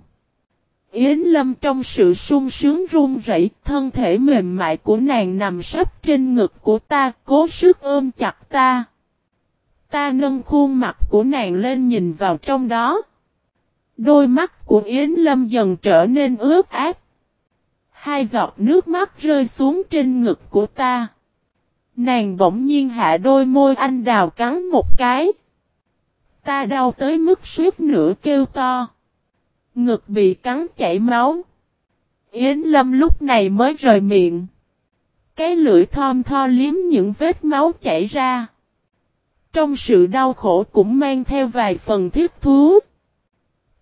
Yến Lâm trong sự sung sướng run rẩy, thân thể mềm mại của nàng nằm sấp trên ngực của ta, cố sức ôm chặt ta. Ta nâng khuôn mặt của nàng lên nhìn vào trong đó. Đôi mắt của Yến Lâm dần trở nên ướt át. Hai giọt nước mắt rơi xuống trên ngực của ta. Nàng bỗng nhiên hạ đôi môi anh đào cắn một cái. Ta đau tới mức suýt nửa kêu to. Ngực bị cắn chảy máu. Yến Lâm lúc này mới rời miệng. Cái lưỡi thom tho liếm những vết máu chảy ra. Trong sự đau khổ cũng mang theo vài phần thiết thú.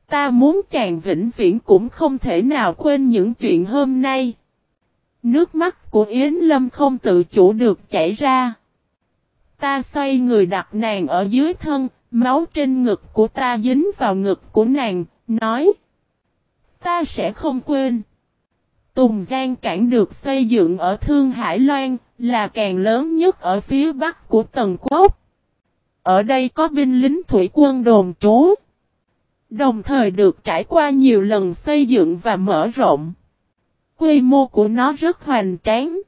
Ta muốn chàng vĩnh viễn cũng không thể nào quên những chuyện hôm nay. Nước mắt của Yến Lâm không tự chủ được chảy ra. Ta xoay người đặt nàng ở dưới thân, máu trên ngực của ta dính vào ngực của nàng, nói. Ta sẽ không quên. Tùng Giang Cảng được xây dựng ở Thương Hải Loan, là càng lớn nhất ở phía bắc của Tần Quốc. Ở đây có binh lính thủy quân đồn trú. Đồng thời được trải qua nhiều lần xây dựng và mở rộng. Quy mô của nó rất hoành tráng.